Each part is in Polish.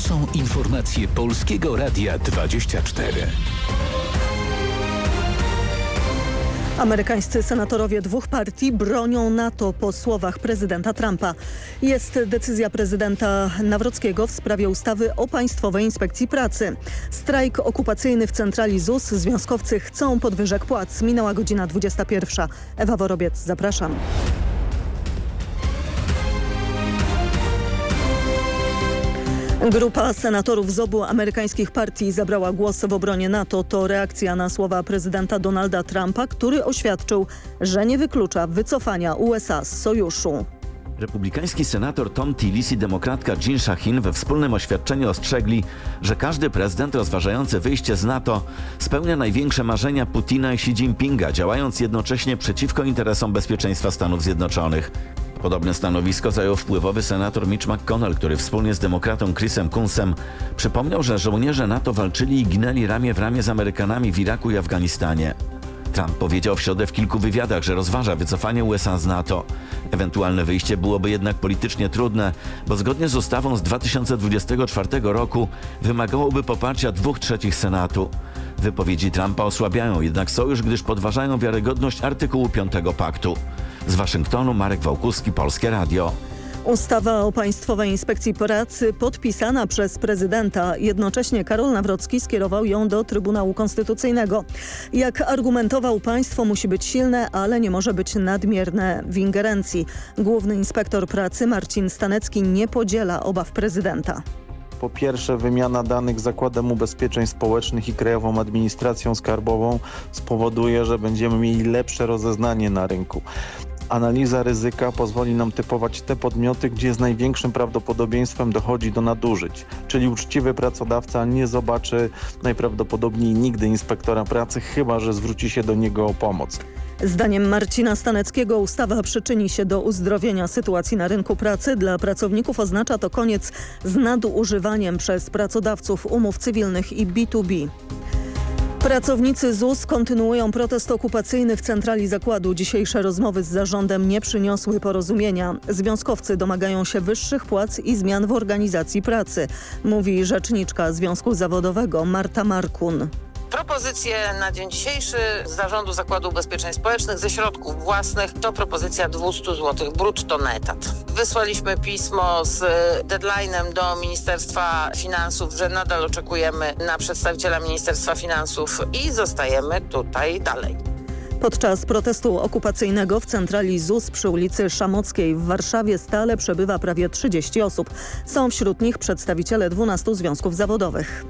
są informacje Polskiego Radia 24. Amerykańscy senatorowie dwóch partii bronią NATO po słowach prezydenta Trumpa. Jest decyzja prezydenta Nawrockiego w sprawie ustawy o Państwowej Inspekcji Pracy. Strajk okupacyjny w centrali ZUS. Związkowcy chcą podwyżek płac. Minęła godzina 21. Ewa Worobiec, zapraszam. Grupa senatorów z obu amerykańskich partii zabrała głos w obronie NATO. To reakcja na słowa prezydenta Donalda Trumpa, który oświadczył, że nie wyklucza wycofania USA z sojuszu. Republikański senator Tom Tillis i demokratka Jean Shaheen we wspólnym oświadczeniu ostrzegli, że każdy prezydent rozważający wyjście z NATO spełnia największe marzenia Putina i Xi Jinpinga, działając jednocześnie przeciwko interesom bezpieczeństwa Stanów Zjednoczonych. Podobne stanowisko zajął wpływowy senator Mitch McConnell, który wspólnie z demokratą Chrisem Kunsem przypomniał, że żołnierze NATO walczyli i ginęli ramię w ramię z Amerykanami w Iraku i Afganistanie. Trump powiedział w środę w kilku wywiadach, że rozważa wycofanie USA z NATO. Ewentualne wyjście byłoby jednak politycznie trudne, bo zgodnie z ustawą z 2024 roku wymagałoby poparcia dwóch trzecich Senatu. Wypowiedzi Trumpa osłabiają jednak sojusz, gdyż podważają wiarygodność artykułu 5 paktu. Z Waszyngtonu Marek Wałkuski, Polskie Radio. Ustawa o Państwowej Inspekcji Pracy podpisana przez prezydenta. Jednocześnie Karol Nawrocki skierował ją do Trybunału Konstytucyjnego. Jak argumentował, państwo musi być silne, ale nie może być nadmierne w ingerencji. Główny inspektor pracy Marcin Stanecki nie podziela obaw prezydenta. Po pierwsze wymiana danych z Zakładem Ubezpieczeń Społecznych i Krajową Administracją Skarbową spowoduje, że będziemy mieli lepsze rozeznanie na rynku analiza ryzyka pozwoli nam typować te podmioty, gdzie z największym prawdopodobieństwem dochodzi do nadużyć. Czyli uczciwy pracodawca nie zobaczy najprawdopodobniej nigdy inspektora pracy, chyba że zwróci się do niego o pomoc. Zdaniem Marcina Staneckiego ustawa przyczyni się do uzdrowienia sytuacji na rynku pracy. Dla pracowników oznacza to koniec z nadużywaniem przez pracodawców umów cywilnych i B2B. Pracownicy ZUS kontynuują protest okupacyjny w centrali zakładu. Dzisiejsze rozmowy z zarządem nie przyniosły porozumienia. Związkowcy domagają się wyższych płac i zmian w organizacji pracy, mówi rzeczniczka Związku Zawodowego Marta Markun. Propozycje na dzień dzisiejszy z Zarządu Zakładu Ubezpieczeń Społecznych ze środków własnych to propozycja 200 zł brutto na etat. Wysłaliśmy pismo z deadline'em do Ministerstwa Finansów, że nadal oczekujemy na przedstawiciela Ministerstwa Finansów i zostajemy tutaj dalej. Podczas protestu okupacyjnego w centrali ZUS przy ulicy Szamockiej w Warszawie stale przebywa prawie 30 osób. Są wśród nich przedstawiciele 12 związków zawodowych.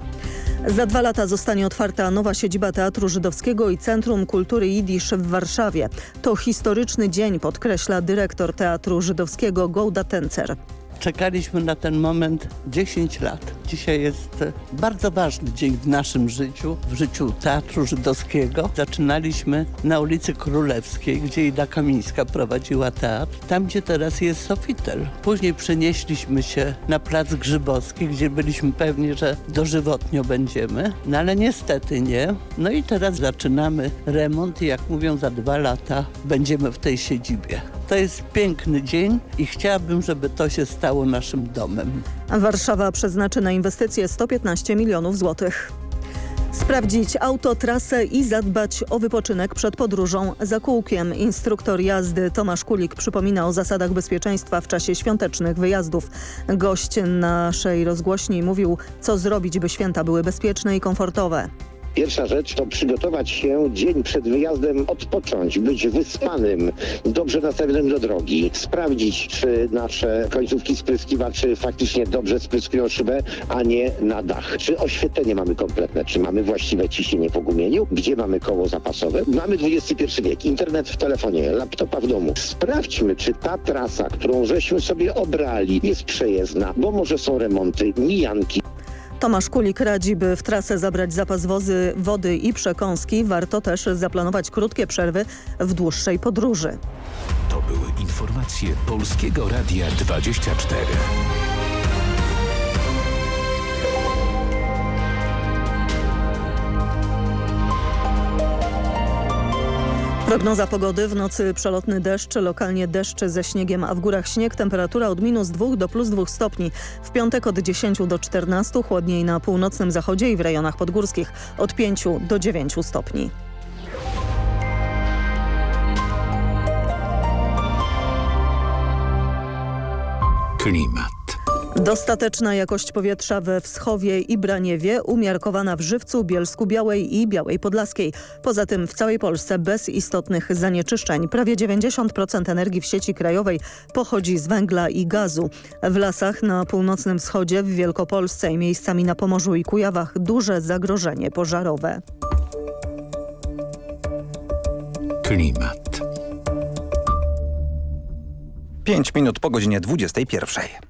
Za dwa lata zostanie otwarta nowa siedziba Teatru Żydowskiego i Centrum Kultury Jidysz w Warszawie. To historyczny dzień, podkreśla dyrektor Teatru Żydowskiego Gołda Tencer. Czekaliśmy na ten moment 10 lat. Dzisiaj jest bardzo ważny dzień w naszym życiu, w życiu Teatru Żydowskiego. Zaczynaliśmy na ulicy Królewskiej, gdzie Ida Kamińska prowadziła teatr, tam gdzie teraz jest Sofitel. Później przenieśliśmy się na Plac Grzybowski, gdzie byliśmy pewni, że dożywotnio będziemy, no ale niestety nie. No i teraz zaczynamy remont i jak mówią, za dwa lata będziemy w tej siedzibie. To jest piękny dzień i chciałabym, żeby to się stało naszym domem. Warszawa przeznaczy na inwestycje 115 milionów złotych. Sprawdzić autotrasę i zadbać o wypoczynek przed podróżą za kółkiem. Instruktor jazdy Tomasz Kulik przypomina o zasadach bezpieczeństwa w czasie świątecznych wyjazdów. Gość naszej rozgłośni mówił, co zrobić, by święta były bezpieczne i komfortowe. Pierwsza rzecz to przygotować się dzień przed wyjazdem, odpocząć, być wyspanym, dobrze nastawionym do drogi, sprawdzić, czy nasze końcówki spryskiwaczy faktycznie dobrze spryskują szybę, a nie na dach. Czy oświetlenie mamy kompletne, czy mamy właściwe ciśnienie po gumieniu, gdzie mamy koło zapasowe. Mamy XXI wiek, internet w telefonie, laptopa w domu. Sprawdźmy, czy ta trasa, którą żeśmy sobie obrali, jest przejezdna, bo może są remonty, mijanki. Tomasz Kulik radzi, by w trasę zabrać zapas wozy, wody i przekąski. Warto też zaplanować krótkie przerwy w dłuższej podróży. To były informacje Polskiego Radia 24. Prognoza pogody w nocy przelotny deszcz, lokalnie deszcz ze śniegiem, a w górach śnieg. Temperatura od minus 2 do plus 2 stopni. W piątek od 10 do 14, chłodniej na północnym zachodzie i w rejonach podgórskich od 5 do 9 stopni. Klimat. Dostateczna jakość powietrza we Wschowie i Braniewie, umiarkowana w Żywcu, Bielsku Białej i Białej Podlaskiej. Poza tym w całej Polsce bez istotnych zanieczyszczeń. Prawie 90% energii w sieci krajowej pochodzi z węgla i gazu. W lasach na północnym wschodzie, w Wielkopolsce i miejscami na Pomorzu i Kujawach duże zagrożenie pożarowe. Klimat. 5 minut po godzinie 21.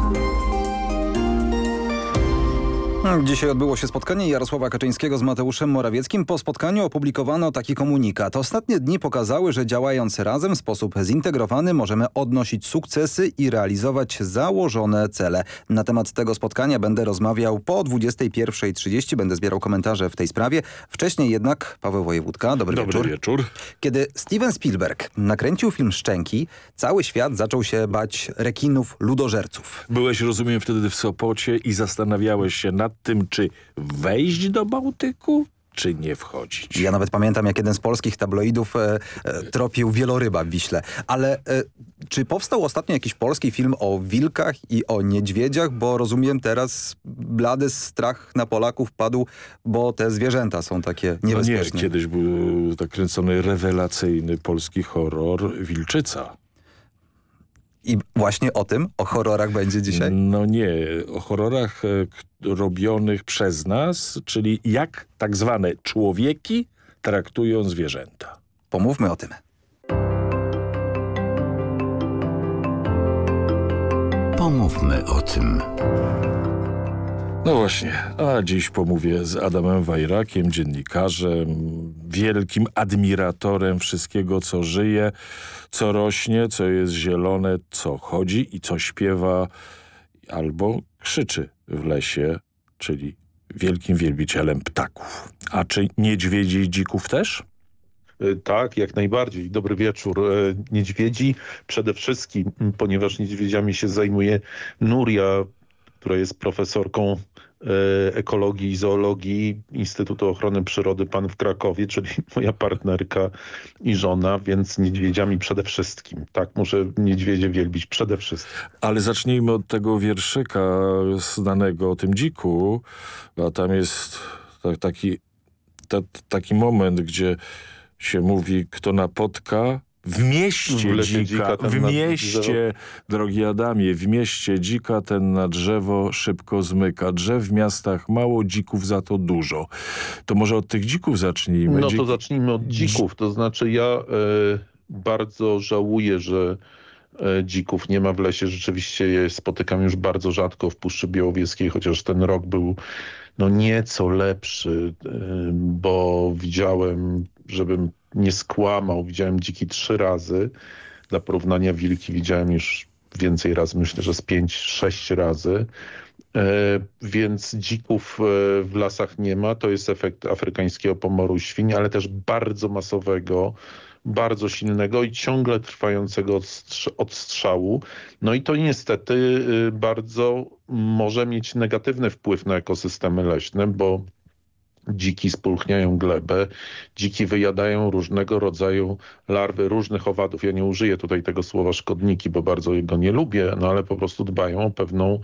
Dzisiaj odbyło się spotkanie Jarosława Kaczyńskiego z Mateuszem Morawieckim. Po spotkaniu opublikowano taki komunikat. Ostatnie dni pokazały, że działając razem w sposób zintegrowany możemy odnosić sukcesy i realizować założone cele. Na temat tego spotkania będę rozmawiał po 21.30. Będę zbierał komentarze w tej sprawie. Wcześniej jednak Paweł Wojewódka. Dobry, Dobry wieczór. wieczór. Kiedy Steven Spielberg nakręcił film Szczęki, cały świat zaczął się bać rekinów ludożerców. Byłeś, rozumiem, wtedy w Sopocie i zastanawiałeś się nad tym, czy wejść do Bałtyku, czy nie wchodzić. Ja nawet pamiętam, jak jeden z polskich tabloidów e, e, tropił wieloryba w Wiśle. Ale e, czy powstał ostatnio jakiś polski film o wilkach i o niedźwiedziach? Bo rozumiem teraz blady strach na Polaków padł, bo te zwierzęta są takie No nie, niebezpieczne. kiedyś był tak kręcony rewelacyjny polski horror Wilczyca. I właśnie o tym, o horrorach będzie dzisiaj? No nie, o horrorach e, robionych przez nas, czyli jak tak zwane człowieki traktują zwierzęta. Pomówmy o tym. Pomówmy o tym. No właśnie, a dziś pomówię z Adamem Wajrakiem, dziennikarzem, wielkim admiratorem wszystkiego, co żyje, co rośnie, co jest zielone, co chodzi i co śpiewa albo krzyczy w lesie, czyli wielkim wielbicielem ptaków. A czy niedźwiedzi i dzików też? E, Tak, jak najbardziej. Dobry wieczór. E, Niedźwiedzi przede wszystkim, ponieważ niedźwiedziami się zajmuje Nuria, która jest profesorką ekologii i zoologii Instytutu Ochrony Przyrody Pan w Krakowie, czyli moja partnerka i żona, więc niedźwiedziami przede wszystkim. Tak, muszę niedźwiedzie wielbić przede wszystkim. Ale zacznijmy od tego wierszyka znanego o tym dziku, a tam jest ta, taki, ta, taki moment, gdzie się mówi, kto napotka w mieście W dzika, dzika, w mieście, drogi Adamie, w mieście dzika ten na drzewo szybko zmyka. Drzew w miastach mało, dzików za to dużo. To może od tych dzików zacznijmy. No Dzik- to zacznijmy od dzików. To znaczy ja e, bardzo żałuję, że e, dzików nie ma w lesie. Rzeczywiście je spotykam już bardzo rzadko w Puszczy Białowieskiej, chociaż ten rok był no nieco lepszy, e, bo widziałem, żebym nie skłamał, widziałem dziki trzy razy. Dla porównania wilki widziałem już więcej razy, myślę, że z pięć, sześć razy. E, więc dzików e, w lasach nie ma. To jest efekt afrykańskiego pomoru świń, ale też bardzo masowego, bardzo silnego i ciągle trwającego odstrz- odstrzału. No i to niestety y, bardzo może mieć negatywny wpływ na ekosystemy leśne, bo dziki spulchniają glebę, dziki wyjadają różnego rodzaju larwy różnych owadów. Ja nie użyję tutaj tego słowa szkodniki, bo bardzo go nie lubię, no ale po prostu dbają o pewną,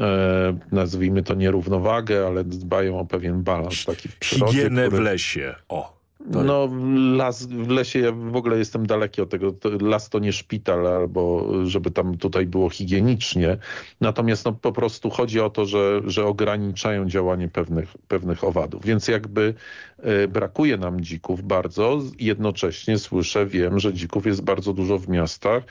e, nazwijmy to nierównowagę, ale dbają o pewien balans taki w przyrodzie. Higienę który... w lesie. O. To- No las w lesie, ja w ogóle jestem daleki od tego, las to nie szpital, albo żeby tam tutaj było higienicznie. Natomiast no, po prostu chodzi o to, że, że ograniczają działanie pewnych, pewnych owadów. Więc jakby e, brakuje nam dzików bardzo. Jednocześnie słyszę, wiem, że dzików jest bardzo dużo w miastach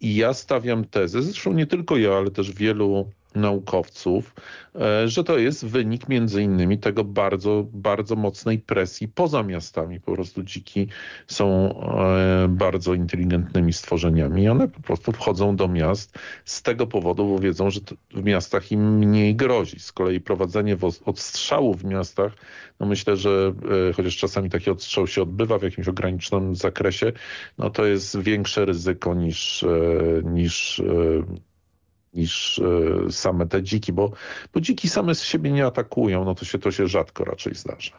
i ja stawiam tezę, zresztą nie tylko ja, ale też wielu naukowców, e, że to jest wynik między innymi tego bardzo, bardzo mocnej presji poza miastami. Po prostu dziki są e, bardzo inteligentnymi stworzeniami i one po prostu wchodzą do miast z tego powodu, bo wiedzą, że w miastach im mniej grozi. Z kolei prowadzenie odstrzału w miastach, no myślę, że e, chociaż czasami taki odstrzał się odbywa w jakimś ograniczonym zakresie, no to jest większe ryzyko niż, niż niż e, same te dziki, bo, bo dziki same z siebie nie atakują, no to się, to się rzadko raczej zdarza.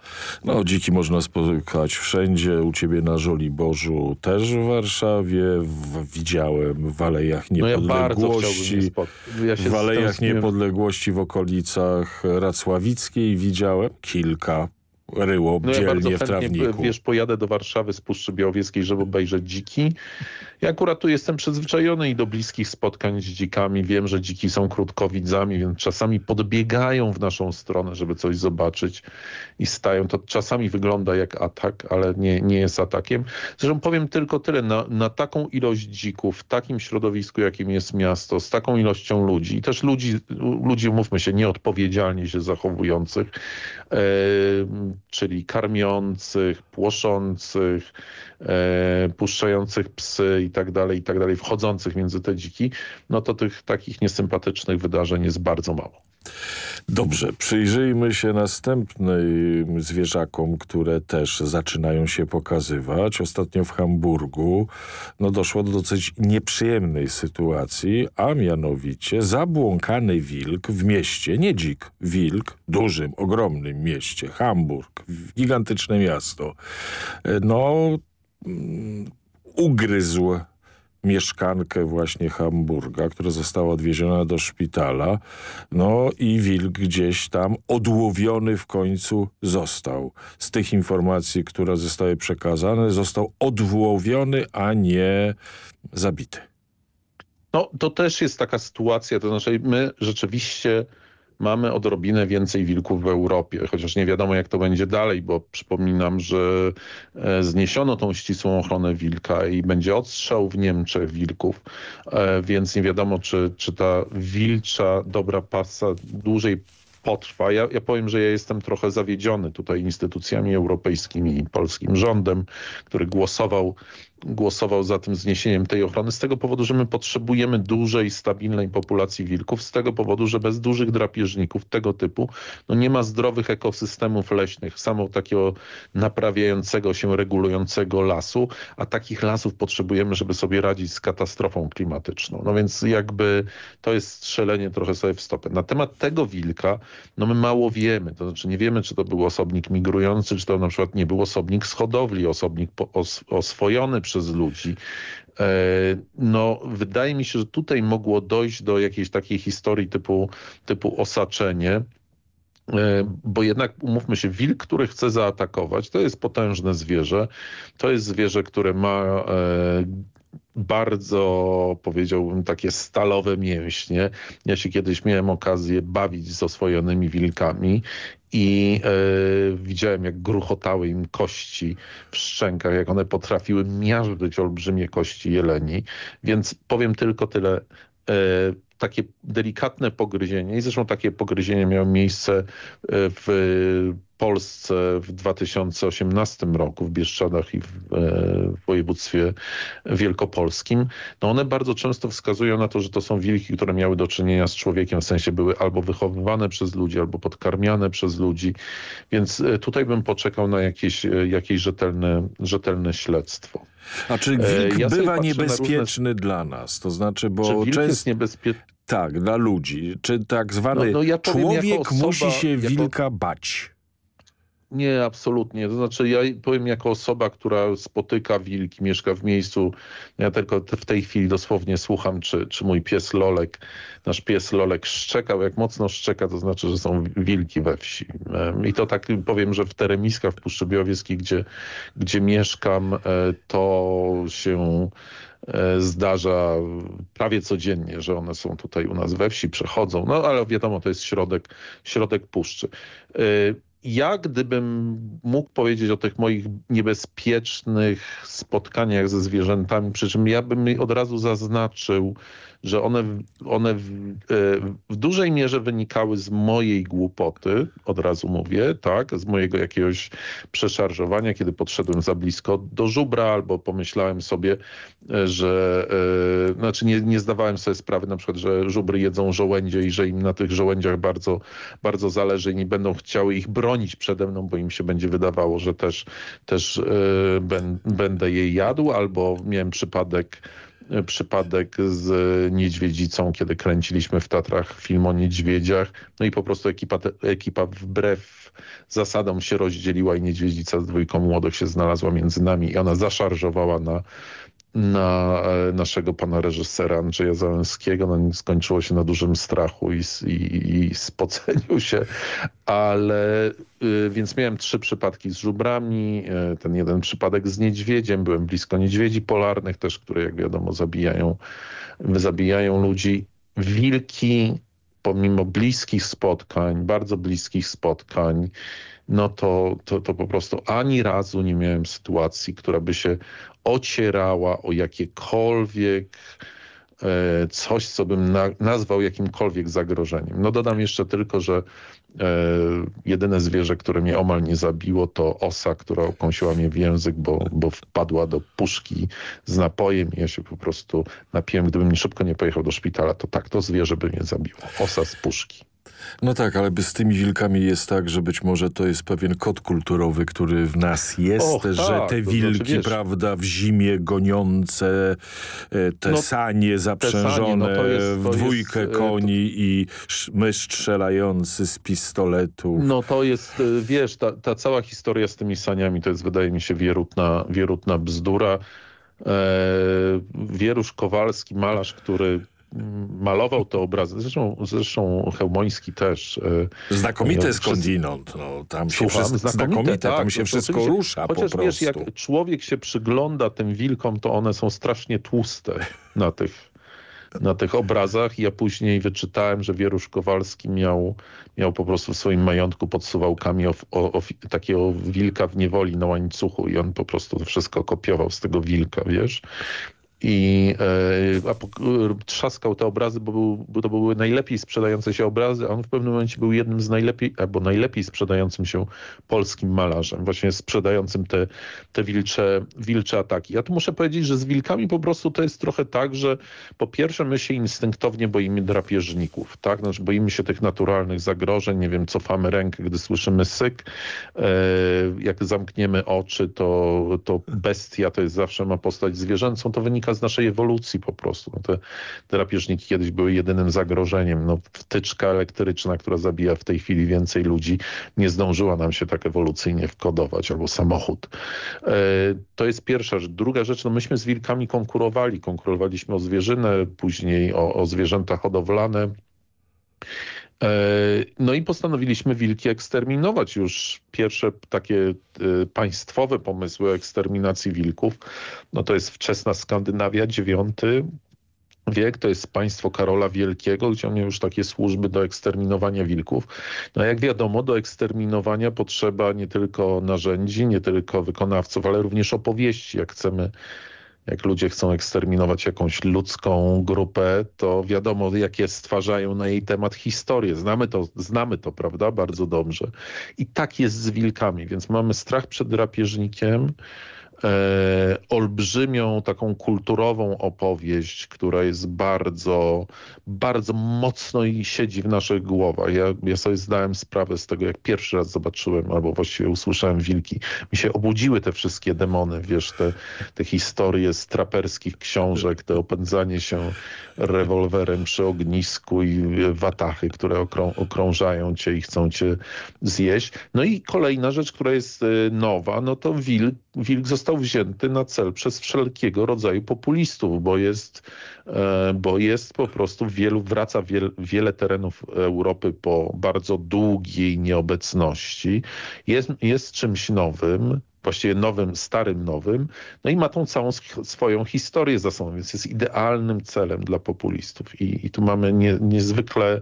No dziki można spotykać wszędzie, u ciebie na Żoliborzu też w Warszawie, w, widziałem w Alejach Niepodległości, no ja ja w Alejach Niepodległości w okolicach Racławickiej widziałem kilka ryło no dzielnie ja w trawniku. Wiesz, pojadę do Warszawy z Puszczy Białowieskiej, żeby obejrzeć dziki ja akurat tu jestem przyzwyczajony i do bliskich spotkań z dzikami. Wiem, że dziki są krótkowidzami, więc czasami podbiegają w naszą stronę, żeby coś zobaczyć i stają. To czasami wygląda jak atak, ale nie, nie jest atakiem. Zresztą powiem tylko tyle. Na, na taką ilość dzików, w takim środowisku, jakim jest miasto, z taką ilością ludzi i też ludzi, ludzi mówmy się, nieodpowiedzialnie się zachowujących, e, czyli karmiących, płoszących, puszczających psy i tak dalej, i tak dalej, wchodzących między te dziki, no to tych takich niesympatycznych wydarzeń jest bardzo mało. Dobrze, przyjrzyjmy się następnym zwierzakom, które też zaczynają się pokazywać. Ostatnio w Hamburgu no, doszło do dosyć nieprzyjemnej sytuacji, a mianowicie zabłąkany wilk w mieście, nie dzik, wilk, dużym, ogromnym mieście, Hamburg, gigantyczne miasto. No, mm, ugryzł mieszkankę właśnie Hamburga, która została odwieziona do szpitala. No i wilk gdzieś tam odłowiony w końcu został. Z tych informacji, które zostały przekazane, został odłowiony, a nie zabity. No to też jest taka sytuacja, to znaczy my rzeczywiście mamy odrobinę więcej wilków w Europie, chociaż nie wiadomo jak to będzie dalej, bo przypominam, że e, zniesiono tą ścisłą ochronę wilka i będzie odstrzał w Niemczech wilków, e, więc nie wiadomo czy, czy ta wilcza dobra pasa dłużej potrwa. Ja, ja powiem, że ja jestem trochę zawiedziony tutaj instytucjami europejskimi i polskim rządem, który głosował głosował za tym zniesieniem tej ochrony z tego powodu, że my potrzebujemy dużej, stabilnej populacji wilków, z tego powodu, że bez dużych drapieżników tego typu no nie ma zdrowych ekosystemów leśnych, samo takiego naprawiającego się, regulującego lasu, a takich lasów potrzebujemy, żeby sobie radzić z katastrofą klimatyczną. No więc jakby to jest strzelenie trochę sobie w stopę. Na temat tego wilka, no my mało wiemy, to znaczy nie wiemy, czy to był osobnik migrujący, czy to na przykład nie był osobnik z hodowli, osobnik os oswojony przez ludzi. E, no, wydaje mi się, że tutaj mogło dojść do jakiejś takiej historii typu, typu osaczenie, e, bo jednak umówmy się, wilk, który chce zaatakować, to jest potężne zwierzę. To jest zwierzę, które ma e, bardzo, powiedziałbym, takie stalowe mięśnie. Ja się kiedyś miałem okazję bawić z oswojonymi wilkami i e, widziałem jak gruchotały im kości w szczękach, jak one potrafiły miażdżyć olbrzymie kości jeleni, więc powiem tylko tyle. E, takie delikatne pogryzienie i zresztą takie pogryzienie miało miejsce e, w Polsce w 2018 roku w Bieszczadach i w, w województwie wielkopolskim, no one bardzo często wskazują na to, że to są wilki, które miały do czynienia z człowiekiem, w sensie były albo wychowywane przez ludzi, albo podkarmiane przez ludzi, więc e, tutaj bym poczekał na jakieś, e, jakieś rzetelne, rzetelne śledztwo. A czy wilk ja bywa niebezpieczny różne... dla nas? To znaczy, bo czy wilk często... jest niebezpieczny? Tak, dla ludzi. Czy tak zwany no, no ja człowiek osoba, musi się jako... wilka bać? Nie, absolutnie. To znaczy ja powiem jako osoba, która spotyka wilki, mieszka w miejscu, ja tylko w tej chwili dosłownie słucham, czy, czy mój pies Lolek, nasz pies Lolek szczekał. Jak mocno szczeka, to znaczy, że są wilki we wsi. I to tak powiem, że w Teremiskach, w Puszczy Białowieskiej, gdzie, gdzie mieszkam, e, to się e, zdarza prawie codziennie, że one są tutaj u nas we wsi, przechodzą, no ale wiadomo, to jest środek, środek puszczy. Ja gdybym mógł powiedzieć o tych moich niebezpiecznych spotkaniach ze zwierzętami, przy czym ja bym od razu zaznaczył, że one, one w, e, w, dużej mierze wynikały z mojej głupoty, od razu mówię, tak, z mojego jakiegoś przeszarżowania, kiedy podszedłem za blisko do żubra albo pomyślałem sobie, e, że, e, znaczy nie, nie zdawałem sobie sprawy na przykład, że żubry jedzą żołędzie i że im na tych żołędziach bardzo, bardzo zależy i nie będą chciały ich bronić przede mną, bo im się będzie wydawało, że też, też e, ben, będę je jadł, albo miałem przypadek przypadek z niedźwiedzicą, kiedy kręciliśmy w Tatrach film o niedźwiedziach. No i po prostu ekipa, ekipa wbrew zasadom się rozdzieliła i niedźwiedzica z dwójką młodych się znalazła między nami i ona zaszarżowała na, na e, naszego pana reżysera Andrzeja Załęskiego. No, skończyło się na dużym strachu i, i, i spoceniu się, ale y, więc miałem trzy przypadki z żubrami, y, ten jeden przypadek z niedźwiedziem, byłem blisko niedźwiedzi polarnych też, które jak wiadomo zabijają, zabijają ludzi. Wilki pomimo bliskich spotkań, bardzo bliskich spotkań, no to, to, to po prostu ani razu nie miałem sytuacji, która by się ocierała o jakiekolwiek e, coś, co bym na, nazwał jakimkolwiek zagrożeniem. No dodam jeszcze tylko, że e, jedyne zwierzę, które mnie omal nie zabiło, to osa, która okąsiła mnie w język, bo, bo wpadła do puszki z napojem i ja się po prostu napiłem. Gdybym szybko nie pojechał do szpitala, to tak, to zwierzę by mnie zabiło. Osa z puszki. No tak, ale z tymi wilkami jest tak, że być może to jest pewien kod kulturowy, który w nas jest, Och, że tak, te wilki, znaczy, prawda, w zimie goniące, e, te no, sanie zaprzężone te sanie, no jest, w dwójkę jest, koni i mysz strzelający z pistoletu. No to jest, e, wiesz, ta, ta cała historia z tymi saniami to jest, wydaje mi się, wierutna, wierutna bzdura. E, Wierusz Kowalski, malarz, który malował te obrazy, zresztą, zresztą Chełmoński też. E, znakomite skądinąd, no, tam się wszystko, znakomite, tak, tam się wszystko rusza Chociaż wiesz, jak człowiek się przygląda tym wilkom, to one są strasznie tłuste na tych, na tych obrazach. Ja później wyczytałem, że Wierusz Kowalski miał, miał po prostu w swoim majątku pod suwałkami o, o, o, takiego wilka w niewoli na łańcuchu i on po prostu wszystko kopiował z tego wilka, wiesz i e, trzaskał te obrazy, bo, był, bo, to były najlepiej sprzedające się obrazy, a on w pewnym momencie był jednym z najlepiej, albo najlepiej sprzedającym się polskim malarzem, właśnie sprzedającym te, te wilcze, wilcze ataki. Ja tu muszę powiedzieć, że z wilkami po prostu to jest trochę tak, że po pierwsze my się instynktownie boimy drapieżników, tak? Znaczy boimy się tych naturalnych zagrożeń, nie wiem, cofamy rękę, gdy słyszymy syk, e, jak zamkniemy oczy, to, to bestia to jest zawsze ma postać zwierzęcą, to wynika wynika z naszej ewolucji po prostu. No te, te drapieżniki kiedyś były jedynym zagrożeniem. No, wtyczka elektryczna, która zabija w tej chwili więcej ludzi, nie zdążyła nam się tak ewolucyjnie wkodować, albo samochód. E, to jest pierwsza rzecz. Druga rzecz, no myśmy z wilkami konkurowali. Konkurowaliśmy o zwierzynę, później o, o zwierzęta hodowlane. E, no i postanowiliśmy wilki eksterminować. Już pierwsze takie e, państwowe pomysły eksterminacji wilków, no to jest wczesna Skandynawia, IX wiek, to jest państwo Karola Wielkiego, gdzie miał już takie służby do eksterminowania wilków. No jak wiadomo, do eksterminowania potrzeba nie tylko narzędzi, nie tylko wykonawców, ale również opowieści, jak chcemy jak ludzie chcą eksterminować jakąś ludzką grupę, to wiadomo, jakie stwarzają na jej temat historię. Znamy to, znamy to, prawda, bardzo dobrze. I tak jest z wilkami, więc mamy strach przed drapieżnikiem, olbrzymią taką kulturową opowieść, która jest bardzo, bardzo mocno i siedzi w naszych głowach. Ja, ja sobie zdałem sprawę z tego, jak pierwszy raz zobaczyłem, albo właściwie usłyszałem wilki. Mi się obudziły te wszystkie demony, wiesz, te, te historie z traperskich książek, te opędzanie się rewolwerem przy ognisku i watachy, które okrą, okrążają cię i chcą cię zjeść. No i kolejna rzecz, która jest e, nowa, no to wilk, wilk został wzięty na cel przez wszelkiego rodzaju populistów, bo jest, e, bo jest po prostu wielu, wraca wiel, wiele terenów Europy po bardzo długiej nieobecności. Jest, jest czymś nowym, właściwie nowym, starym, nowym, no i ma tą całą swoją historię za sobą, więc jest idealnym celem dla populistów. I, i tu mamy nie, niezwykle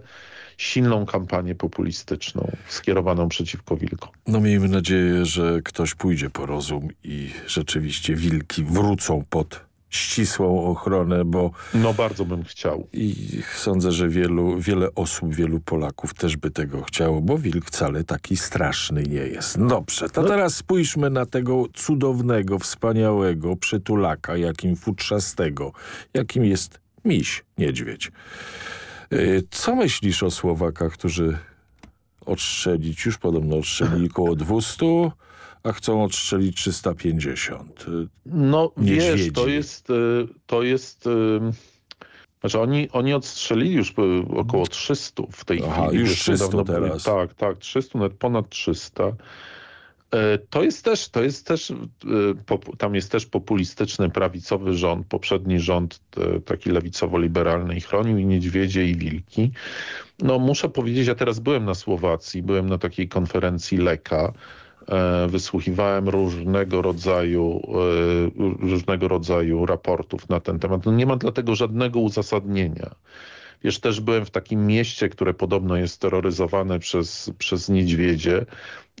silną kampanię populistyczną skierowaną przeciwko wilkom. No miejmy nadzieję, że ktoś pójdzie po rozum i rzeczywiście wilki wrócą pod ścisłą ochronę, bo... No bardzo bym chciał. I sądzę, że wielu, wiele osób, wielu Polaków też by tego chciało, bo wilk wcale taki straszny nie jest. Dobrze, to no. teraz spójrzmy na tego cudownego, wspaniałego przytulaka, jakim futrzastego, jakim jest miś, niedźwiedź. Y, co myślisz o Słowakach, którzy odstrzelić, już podobno odstrzelili około 200 a chcą odstrzelić 350. No niedźwiedzi. wiesz, to jest, y, to jest y, znaczy oni, oni odstrzelili już około 300 w tej Aha, chwili. już 300 teraz. tak, tak, 300, nawet ponad 300. E, to jest też, to jest też, e, tam jest też populistyczny, prawicowy rząd. Poprzedni rząd, taki lewicowo-liberalny i chronił i niedźwiedzie i wilki. No muszę powiedzieć, ja teraz byłem na Słowacji, byłem na takiej konferencji Leka, E, wysłuchiwałem różnego rodzaju, e, różnego rodzaju raportów na ten temat. No nie ma dlatego żadnego uzasadnienia. Wiesz, też byłem w takim mieście, które podobno jest terroryzowane przez, przez niedźwiedzie,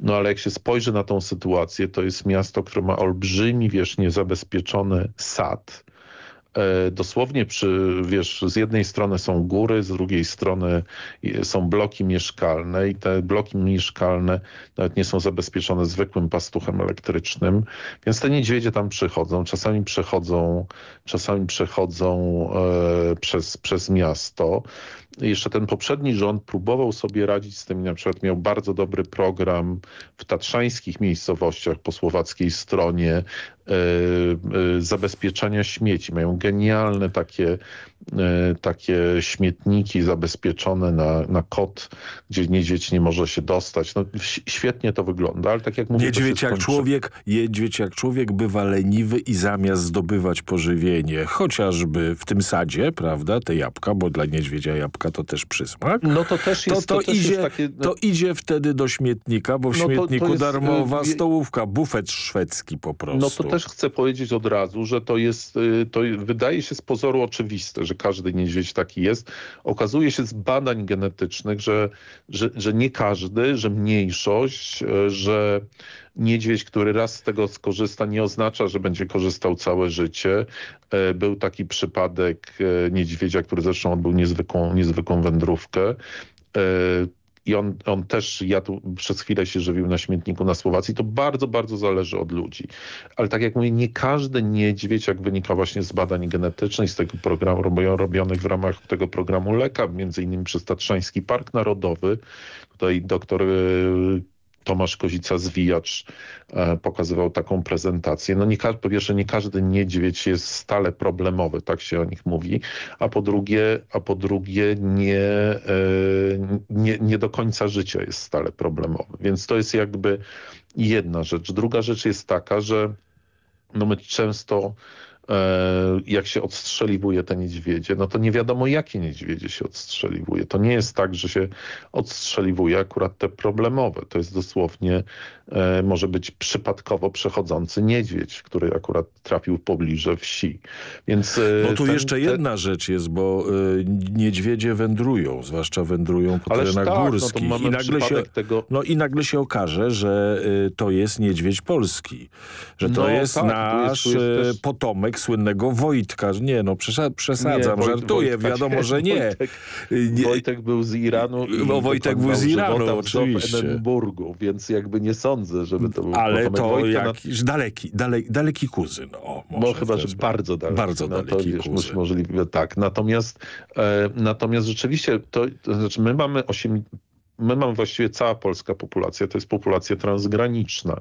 no ale jak się spojrzy na tą sytuację, to jest miasto, które ma olbrzymi, wiesz, niezabezpieczony sad, dosłownie przy, wiesz, z jednej strony są góry, z drugiej strony są bloki mieszkalne i te bloki mieszkalne nawet nie są zabezpieczone zwykłym pastuchem elektrycznym, więc te niedźwiedzie tam przychodzą, czasami przechodzą, czasami przechodzą e, przez, przez miasto. Jeszcze ten poprzedni rząd próbował sobie radzić z tym, na przykład miał bardzo dobry program w tatrzańskich miejscowościach po słowackiej stronie E, e, zabezpieczania śmieci. Mają genialne takie, e, takie śmietniki zabezpieczone na, na kod, gdzie niedźwiedź nie może się dostać. No, świetnie to wygląda, ale tak jak mówię... Niedźwiedź jak, człowiek, niedźwiedź jak człowiek bywa leniwy i zamiast zdobywać pożywienie, chociażby w tym sadzie, prawda, te jabłka, bo dla niedźwiedzia jabłka to też przysmak. No to też jest... To, to, to idzie, jest takie, to idzie wtedy do śmietnika, bo w no śmietniku to, jest, darmowa stołówka, bufet szwedzki po prostu. No to też chcę powiedzieć od razu, że to jest, y, to wydaje się z pozoru oczywiste, że każdy niedźwiedź taki jest. Okazuje się z badań genetycznych, że, że, że nie każdy, że mniejszość, y, że niedźwiedź, który raz z tego skorzysta, nie oznacza, że będzie korzystał całe życie. Y, był taki przypadek niedźwiedzia, który zresztą odbył niezwykłą, niezwykłą wędrówkę i on, on też jadł, przez chwilę się żywił na śmietniku na Słowacji. To bardzo, bardzo zależy od ludzi. Ale tak jak mówię, nie każdy niedźwiedź, jak wynika właśnie z badań genetycznych, z tego programu robionych w ramach tego programu LEKA, między innymi przez Tatrzański Park Narodowy, tutaj doktor Tomasz Kozica-Zwijacz e, pokazywał taką prezentację. No nie, po pierwsze nie każdy niedźwiedź jest stale problemowy, tak się o nich mówi, a po drugie, a po drugie nie, e, nie, nie do końca życia jest stale problemowy. Więc to jest jakby jedna rzecz. Druga rzecz jest taka, że no my często jak się odstrzeliwuje te niedźwiedzie, no to nie wiadomo jakie niedźwiedzie się odstrzeliwuje. To nie jest tak, że się odstrzeliwuje akurat te problemowe. To jest dosłownie, e, może być przypadkowo przechodzący niedźwiedź, który akurat trafił pobliże wsi. Więc, e, no tu ten, jeszcze jedna rzecz jest, bo niedźwiedzie wędrują, zwłaszcza wędrują po Ależ terenach tak, górskich. No I, nagle się, tego... no I nagle się okaże, że to jest niedźwiedź polski. Że to no, jest tak, nasz jest, jest też... potomek słynnego Wojtka. Nie, no przesadzam, nie, żartuję, Wojtek, wiadomo, że nie. Wojtek, nie. Wojtek był z Iranu i no, Wojtek był z Iranu, oczywiście. w Edynburgu, więc jakby nie sądzę, żeby to był Ale to Wojtka jakiś na... daleki, daleki, daleki kuzyn. O, no chyba, że bardzo daleki. Bardzo no, daleki to, wiesz, Możliwe, tak. Natomiast, e, natomiast rzeczywiście, to, to znaczy my mamy 8, my mamy właściwie cała polska populacja, to jest populacja transgraniczna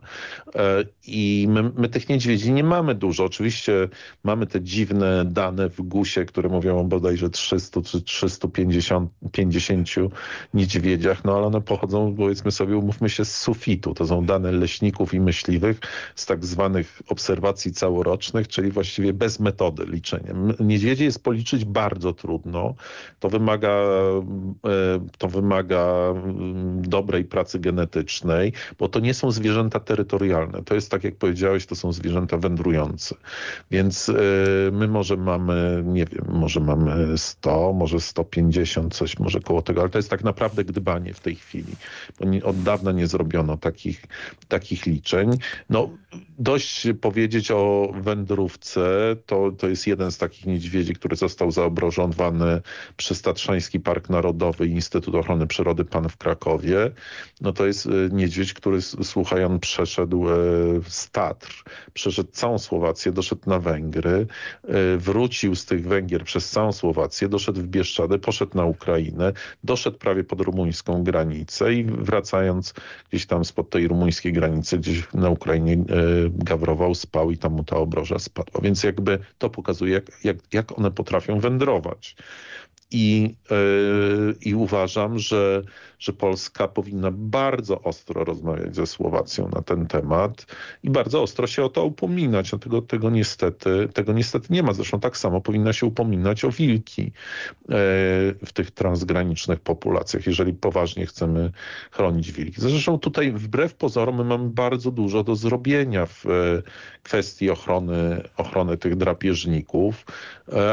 e, i my, my, tych niedźwiedzi nie mamy dużo. Oczywiście mamy te dziwne dane w GUS-ie, które mówią o bodajże 300 czy 350 50 niedźwiedziach, no ale one pochodzą, powiedzmy sobie, umówmy się, z sufitu. To są dane leśników i myśliwych z tak zwanych obserwacji całorocznych, czyli właściwie bez metody liczenia. Niedźwiedzie jest policzyć bardzo trudno. To wymaga, e, to wymaga dobrej pracy genetycznej, bo to nie są zwierzęta terytorialne. To jest tak jak powiedziałeś, to są zwierzęta wędrujące. Więc my może mamy, nie wiem, może mamy 100, może 150, coś może koło tego, ale to jest tak naprawdę gdybanie w tej chwili, bo od dawna nie zrobiono takich, takich liczeń. No dość powiedzieć o wędrówce, to, to jest jeden z takich niedźwiedzi, który został zaobrożowany przez Tatrzański Park Narodowy i Instytut Ochrony Przyrody Pan Krakowie. No to jest e, niedźwiedź, który, słuchaj, on przeszedł e, z Tatr, przeszedł całą Słowację, doszedł na Węgry, e, wrócił z tych Węgier przez całą Słowację, doszedł w Bieszczady, poszedł na Ukrainę, doszedł prawie pod rumuńską granicę i wracając gdzieś tam spod tej rumuńskiej granicy, gdzieś na Ukrainie gawrował, spał i tam mu ta obroża spadła. Więc jakby to pokazuje, jak, jak, jak one potrafią wędrować. I, yy, I uważam, że, że Polska powinna bardzo ostro rozmawiać ze Słowacją na ten temat i bardzo ostro się o to upominać. No tego, tego, niestety, tego niestety nie ma. Zresztą tak samo powinna się upominać o wilki yy, w tych transgranicznych populacjach, jeżeli poważnie chcemy chronić wilki. Zresztą tutaj wbrew pozorom my mamy bardzo dużo do zrobienia w yy, kwestii ochrony, ochrony tych drapieżników,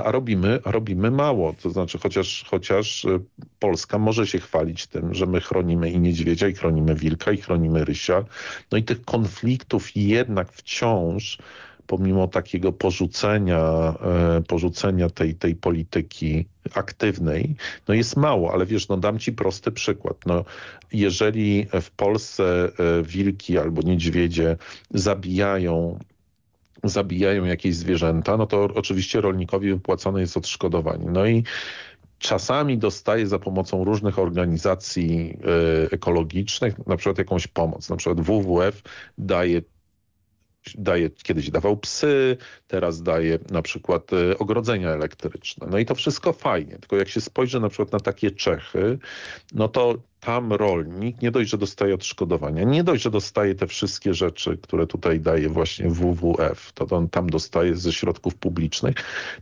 a robimy, robimy mało. To znaczy chociaż, chociaż e, Polska może się chwalić tym, że my chronimy i niedźwiedzia, i chronimy wilka, i chronimy rysia. No i tych konfliktów jednak wciąż pomimo takiego porzucenia, e, porzucenia tej, tej polityki aktywnej, no jest mało, ale wiesz, no dam ci prosty przykład. No, jeżeli w Polsce e, wilki albo niedźwiedzie zabijają zabijają jakieś zwierzęta, no to oczywiście rolnikowi wypłacone jest odszkodowanie. No i czasami dostaje za pomocą różnych organizacji y, ekologicznych na przykład jakąś pomoc. Na przykład WWF daje daje, kiedyś dawał psy, teraz daje na przykład y, ogrodzenia elektryczne. No i to wszystko fajnie, tylko jak się spojrzy na przykład na takie Czechy, no to tam rolnik nie dość, że dostaje odszkodowania, nie dość, że dostaje te wszystkie rzeczy, które tutaj daje właśnie WWF, to on tam dostaje ze środków publicznych,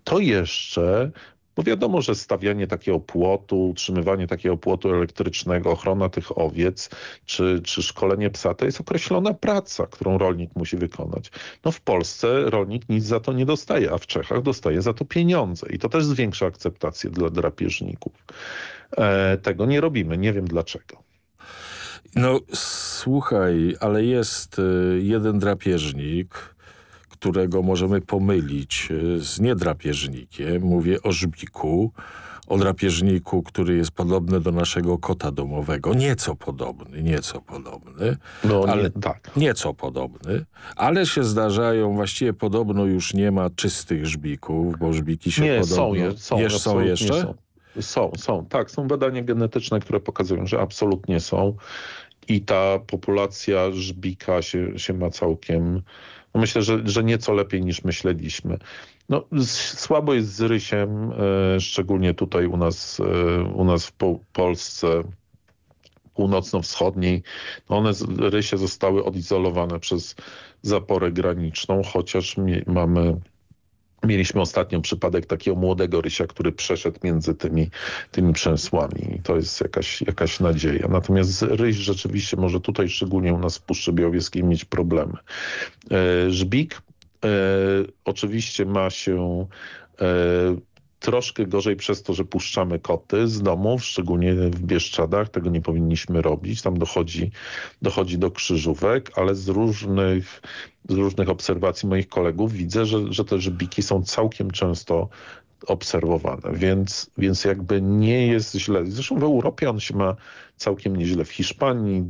to jeszcze bo wiadomo, że stawianie takiego płotu, utrzymywanie takiego płotu elektrycznego, ochrona tych owiec czy, czy szkolenie psa to jest określona praca, którą rolnik musi wykonać. No w Polsce rolnik nic za to nie dostaje, a w Czechach dostaje za to pieniądze i to też zwiększa akceptację dla drapieżników. E, tego nie robimy, nie wiem dlaczego. No słuchaj, ale jest e, jeden drapieżnik, którego możemy pomylić e, z niedrapieżnikiem. Mówię o żbiku, o drapieżniku, który jest podobny do naszego kota domowego. Nieco podobny, nieco podobny. No ale, nie, tak. Nieco podobny, ale się zdarzają, właściwie podobno już nie ma czystych żbików, bo żbiki się nie, podobno... Są, je, są, są jeszcze? Są. Są, są. Tak, są badania genetyczne, które pokazują, że absolutnie są. I ta populacja żbika się, się ma całkiem myślę, że, że nieco lepiej niż myśleliśmy. No, słabo jest z rysiem, e, szczególnie tutaj u nas, e, u nas w Polsce północno-wschodniej. No one, rysie zostały odizolowane przez zaporę graniczną, chociaż mamy Mieliśmy ostatnio przypadek takiego młodego rysia, który przeszedł między tymi, tymi przemysłami. I to jest jakaś, jakaś nadzieja. Natomiast ryś rzeczywiście może tutaj, szczególnie u nas w Puszczy Białowieskiej, mieć problemy. E, żbik e, oczywiście ma się e, troszkę gorzej przez to, że puszczamy koty z domów, szczególnie w Bieszczadach. Tego nie powinniśmy robić. Tam dochodzi, dochodzi do krzyżówek, ale z różnych, z różnych obserwacji moich kolegów widzę, że, że te żbiki są całkiem często obserwowane, więc, więc jakby nie jest źle. Zresztą w Europie on się ma całkiem nieźle. W Hiszpanii,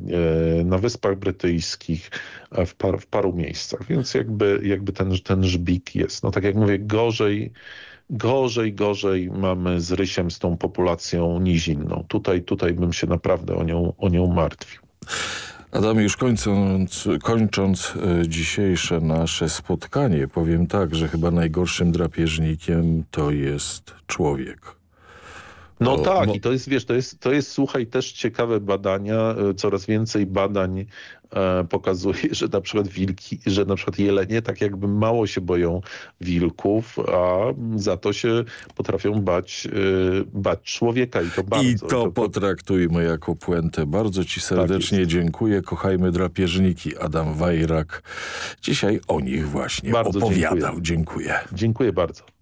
e, na Wyspach Brytyjskich, e, w, par, w paru miejscach, więc jakby, jakby ten, ten żbik jest. No tak jak mówię, gorzej gorzej, gorzej mamy z rysiem, z tą populacją nizinną. Tutaj, tutaj bym się naprawdę o nią, o nią martwił. Adam, już kończąc, kończąc e, dzisiejsze nasze spotkanie, powiem tak, że chyba najgorszym drapieżnikiem to jest człowiek. No Bo- tak bo- i to jest, wiesz, to jest, to jest, słuchaj, też ciekawe badania, e, coraz więcej badań e, pokazuje, że na przykład wilki, że na przykład jelenie tak jakby mało się boją wilków, a za to się potrafią bać, e, bać człowieka i to bardzo. I to potraktujmy jako puentę. Bardzo ci serdecznie dziękuję. Kochajmy drapieżniki. Adam Wajrak dzisiaj o nich właśnie Bardzo opowiadał. Dziękuję. Dziękuję bardzo.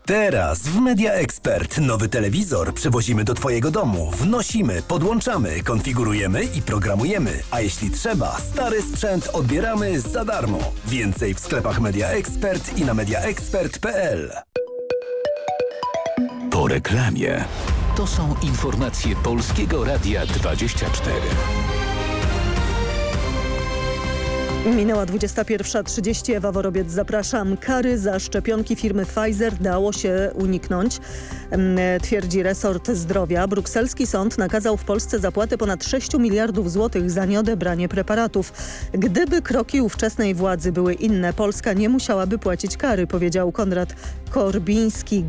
Teraz w Media Expert nowy telewizor przywozimy do Twojego domu, wnosimy, podłączamy, konfigurujemy i programujemy. A jeśli trzeba, stary sprzęt odbieramy za darmo. Więcej w sklepach Media Expert i na mediaexpert.pl. Po reklamie. To są informacje Polskiego Radia 24. Minęła 21.30. Ewa Worobiec, zapraszam. Kary za szczepionki firmy Pfizer dało się uniknąć, em, twierdzi resort zdrowia. Brukselski sąd nakazał w Polsce zapłatę ponad 6 miliardów złotych za nieodebranie preparatów. Gdyby kroki ówczesnej władzy były inne, Polska nie musiałaby płacić kary, powiedział Konrad Korbiński,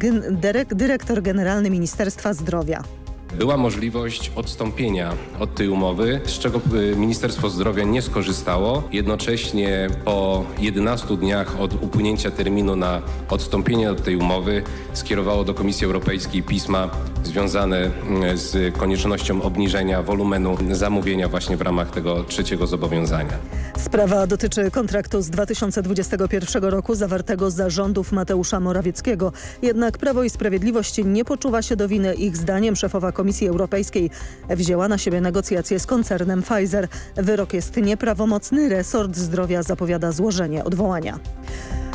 dyrektor generalny Ministerstwa Zdrowia. Była możliwość odstąpienia od tej umowy, z czego y, Ministerstwo Zdrowia nie skorzystało. Jednocześnie po 11 dniach od upłynięcia terminu na odstąpienie od tej umowy skierowało do Komisji Europejskiej pisma związane mm, z koniecznością obniżenia wolumenu zamówienia właśnie w ramach tego trzeciego zobowiązania. Sprawa dotyczy kontraktu z 2021 roku zawartego za rządów Mateusza Morawieckiego. Jednak Prawo i Sprawiedliwość nie poczuwa się do winy. Ich zdaniem szefowa Komisji Europejskiej wzięła na siebie negocjacje z koncernem Pfizer. Wyrok jest nieprawomocny. Resort Zdrowia zapowiada złożenie odwołania.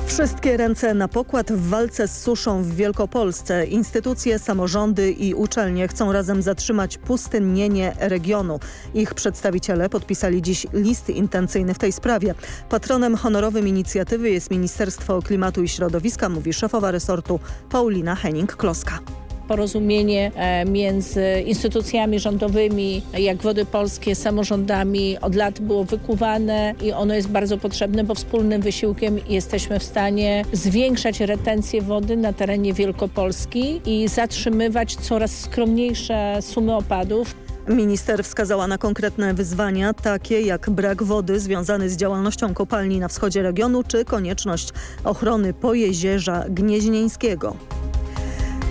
Wszystkie ręce na pokład w walce z suszą w Wielkopolsce. Instytucje, samorządy i uczelnie chcą razem zatrzymać pustynnienie regionu. Ich przedstawiciele podpisali dziś list intencyjny w tej sprawie. Patronem honorowym inicjatywy jest Ministerstwo Klimatu i Środowiska, mówi szefowa resortu Paulina Henning-Kloska porozumienie e, między instytucjami rządowymi, jak Wody Polskie, samorządami od lat było wykuwane i ono jest bardzo potrzebne, bo wspólnym wysiłkiem jesteśmy w stanie zwiększać retencję wody na terenie Wielkopolski i zatrzymywać coraz skromniejsze sumy opadów. Minister wskazała na konkretne wyzwania, takie jak brak wody związany z działalnością kopalni na wschodzie regionu, czy konieczność ochrony pojezierza gnieźnieńskiego.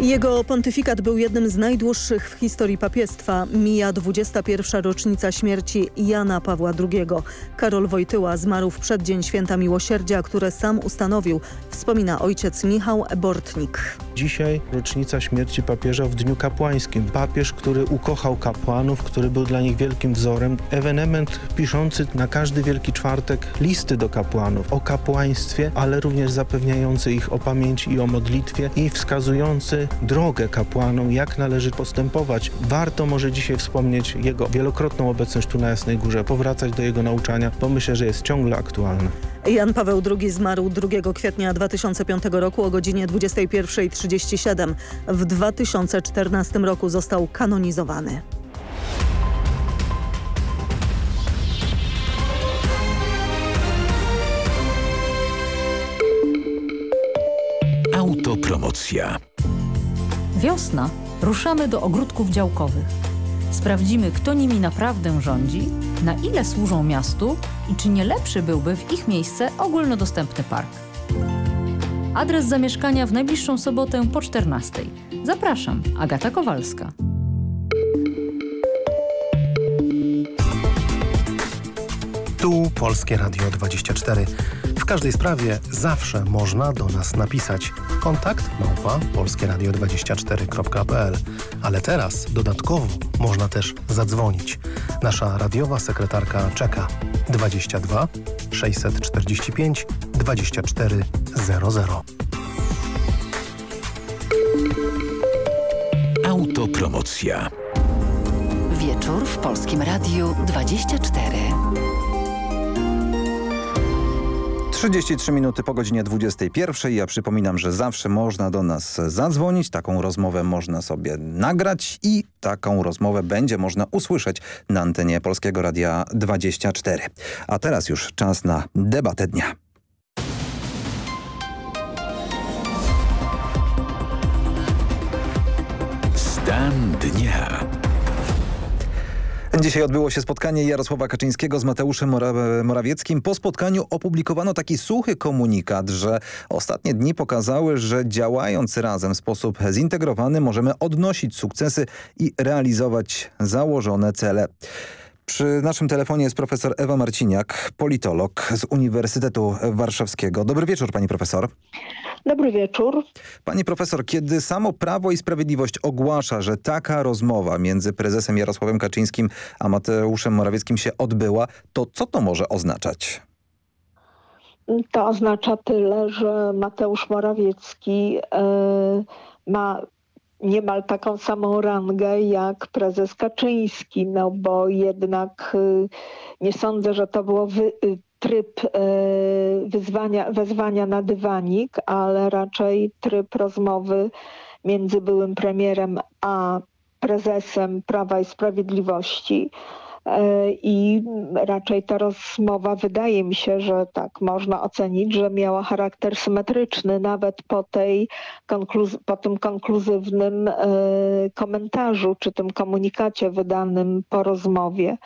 Jego pontyfikat był jednym z najdłuższych w historii papiestwa. Mija 21. rocznica śmierci Jana Pawła II. Karol Wojtyła zmarł w przeddzień Święta Miłosierdzia, które sam ustanowił, wspomina ojciec Michał Bortnik. Dzisiaj rocznica śmierci papieża w Dniu Kapłańskim. Papież, który ukochał kapłanów, który był dla nich wielkim wzorem. Ewenement piszący na każdy Wielki Czwartek listy do kapłanów o kapłaństwie, ale również zapewniający ich o pamięci i o modlitwie i wskazujący drogę kapłanom, jak należy postępować. Warto może dzisiaj wspomnieć jego wielokrotną obecność tu na Jasnej Górze, powracać do jego nauczania, bo myślę, że jest ciągle aktualne. Jan Paweł II zmarł 2 kwietnia 2005 roku o godzinie 21.37. W 2014 roku został kanonizowany. Autopromocja. Wiosna. Ruszamy do ogródków działkowych. Sprawdzimy, kto nimi naprawdę rządzi, na ile służą miastu i czy nie lepszy byłby w ich miejsce ogólnodostępny park. Adres zamieszkania w najbliższą sobotę po 14. Zapraszam, Agata Kowalska. Tu Polskie Radio 24. W każdej sprawie zawsze można do nas napisać. Kontakt małpa polskieradio24.pl Ale teraz dodatkowo można też zadzwonić. Nasza radiowa sekretarka czeka 22 645 2400. Autopromocja. Wieczór w Polskim Radiu 24. 33 minuty po godzinie 21. Ja przypominam, że zawsze można do nas zadzwonić, taką rozmowę można sobie nagrać i taką rozmowę będzie można usłyszeć na antenie Polskiego Radia 24. A teraz już czas na debatę dnia. Stan dnia. Dzisiaj odbyło się spotkanie Jarosława Kaczyńskiego z Mateuszem Mora Morawieckim. Po spotkaniu opublikowano taki suchy komunikat, że ostatnie dni pokazały, że działając razem w sposób zintegrowany możemy odnosić sukcesy i realizować założone cele. Przy naszym telefonie jest profesor Ewa Marciniak, politolog z Uniwersytetu Warszawskiego. Dobry wieczór pani profesor. Dobry wieczór. Pani profesor, kiedy samo Prawo i Sprawiedliwość ogłasza, że taka rozmowa między prezesem Jarosławem Kaczyńskim a Mateuszem Morawieckim się odbyła, to co to może oznaczać? To oznacza tyle, że Mateusz Morawiecki yy, ma niemal taką samą rangę jak prezes Kaczyński, no bo jednak y, nie sądzę, że to było wy, tryb y, wyzwania, wezwania na dywanik, ale raczej tryb rozmowy między byłym premierem a prezesem Prawa i Sprawiedliwości. E, i raczej ta rozmowa wydaje mi się, że tak można ocenić, że miała charakter symetryczny nawet po, tej po tym konkluzywnym e, komentarzu czy tym komunikacie wydanym po rozmowie.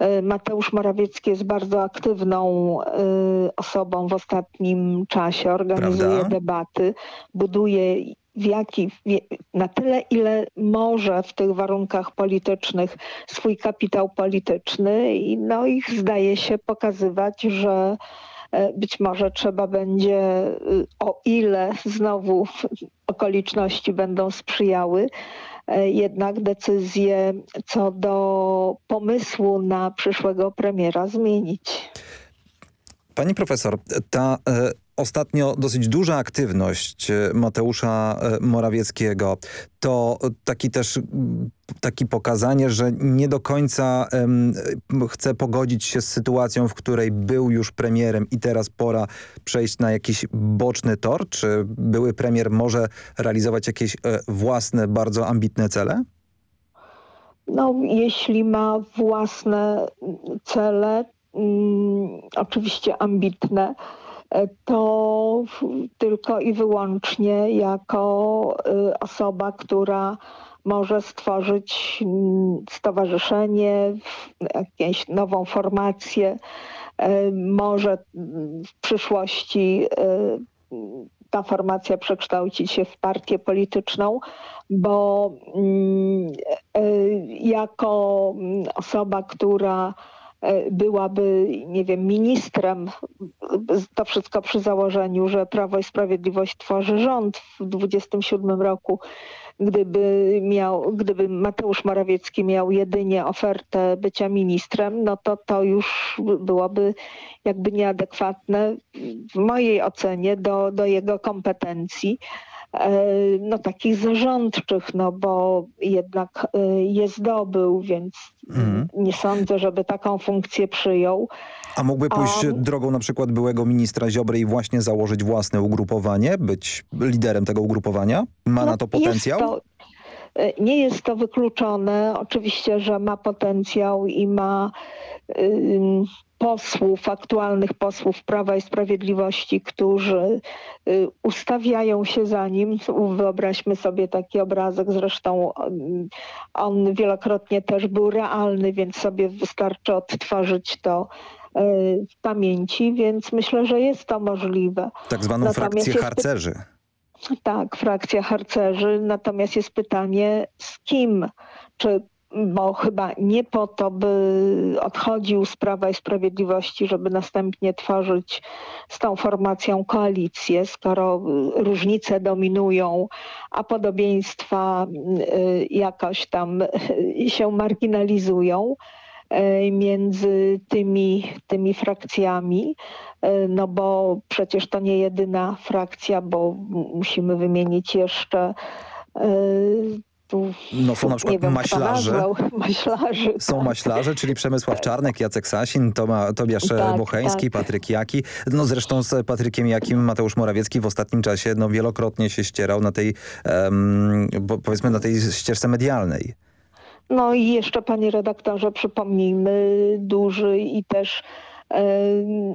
E, Mateusz Morawiecki jest bardzo aktywną osobą w ostatnim czasie, organizuje Prawda? debaty, buduje w jaki, na tyle, ile może w tych warunkach politycznych swój kapitał polityczny i no ich zdaje się pokazywać, że e, być może trzeba będzie, y, o ile znowu okoliczności będą sprzyjały, e, jednak decyzję co do pomysłu na przyszłego premiera zmienić. Pani profesor, ta e, ostatnio dosyć duża aktywność e, Mateusza e, Morawieckiego to taki też taki pokazanie, że nie do końca chce pogodzić się z sytuacją, w której był już premierem i teraz pora przejść na jakiś boczny tor? Czy były premier może realizować jakieś e, własne, bardzo ambitne cele? No, jeśli ma własne cele, mm, oczywiście ambitne, to tylko i wyłącznie jako y, osoba, która może stworzyć mm, stowarzyszenie, jakąś nową formację, y, może w przyszłości ta formacja przekształcić się w partię polityczną, bo mm, jako mm, osoba, która E, byłaby, nie wiem, ministrem, to wszystko przy założeniu, że Prawo i Sprawiedliwość tworzy rząd w 27 roku, gdyby miał, gdyby Mateusz Morawiecki miał jedynie ofertę bycia ministrem, no to to już byłoby jakby nieadekwatne w mojej ocenie do, do jego kompetencji. E, no, takich zarządczych, no bo jednak e, je zdobył, więc mhm. nie sądzę, żeby taką funkcję przyjął. A mógłby pójść drogą na przykład byłego ministra Ziobry i właśnie założyć własne ugrupowanie, być liderem tego ugrupowania? Ma no, na to potencjał? To, e, nie jest to wykluczone. Oczywiście, że ma potencjał i ma posłów, aktualnych posłów Prawa i Sprawiedliwości, którzy y, ustawiają się za nim. Wyobraźmy sobie taki obrazek, zresztą on wielokrotnie też był realny, więc sobie wystarczy odtworzyć to y, w pamięci, więc myślę, że jest to możliwe. Tak zwaną Natomiast frakcję harcerzy. Tak, frakcja harcerzy. Natomiast jest pytanie z kim? Czy bo chyba nie po to, by odchodził z Prawa i Sprawiedliwości, żeby następnie tworzyć z tą formacją koalicję, skoro różnice dominują, a podobieństwa y, jakoś tam się marginalizują y, między tymi, tymi frakcjami, y, no bo przecież to nie jedyna frakcja, bo musimy wymienić jeszcze no są na przykład wiem, maślarze. maślarzy. Są tak. maślarze, czyli Przemysław Czarnek, Jacek Sasin, Toma, Tobiasz Tak, Bocheński, tak. Patryk Jaki. No zresztą z Patrykiem Jakim Mateusz Morawiecki w ostatnim czasie no, wielokrotnie się ścierał na tej, bo, powiedzmy, na tej ścieżce medialnej. No i jeszcze panie redaktorze przypomnijmy duży i też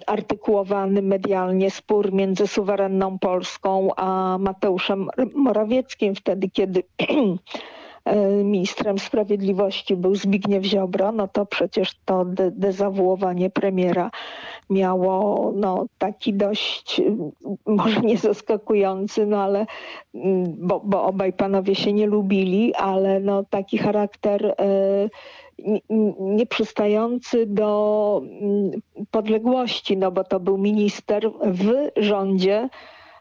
artykułowany medialnie spór między suwerenną Polską a Mateuszem Morawieckim wtedy, kiedy ministrem sprawiedliwości był Zbigniew Ziobro, no to przecież to de dezawuowanie premiera miało no, taki dość, może nie zaskakujący, no ale bo, bo obaj panowie się nie lubili, ale no, taki charakter e, nieprzystający do mm, podległości, no bo to był minister w rządzie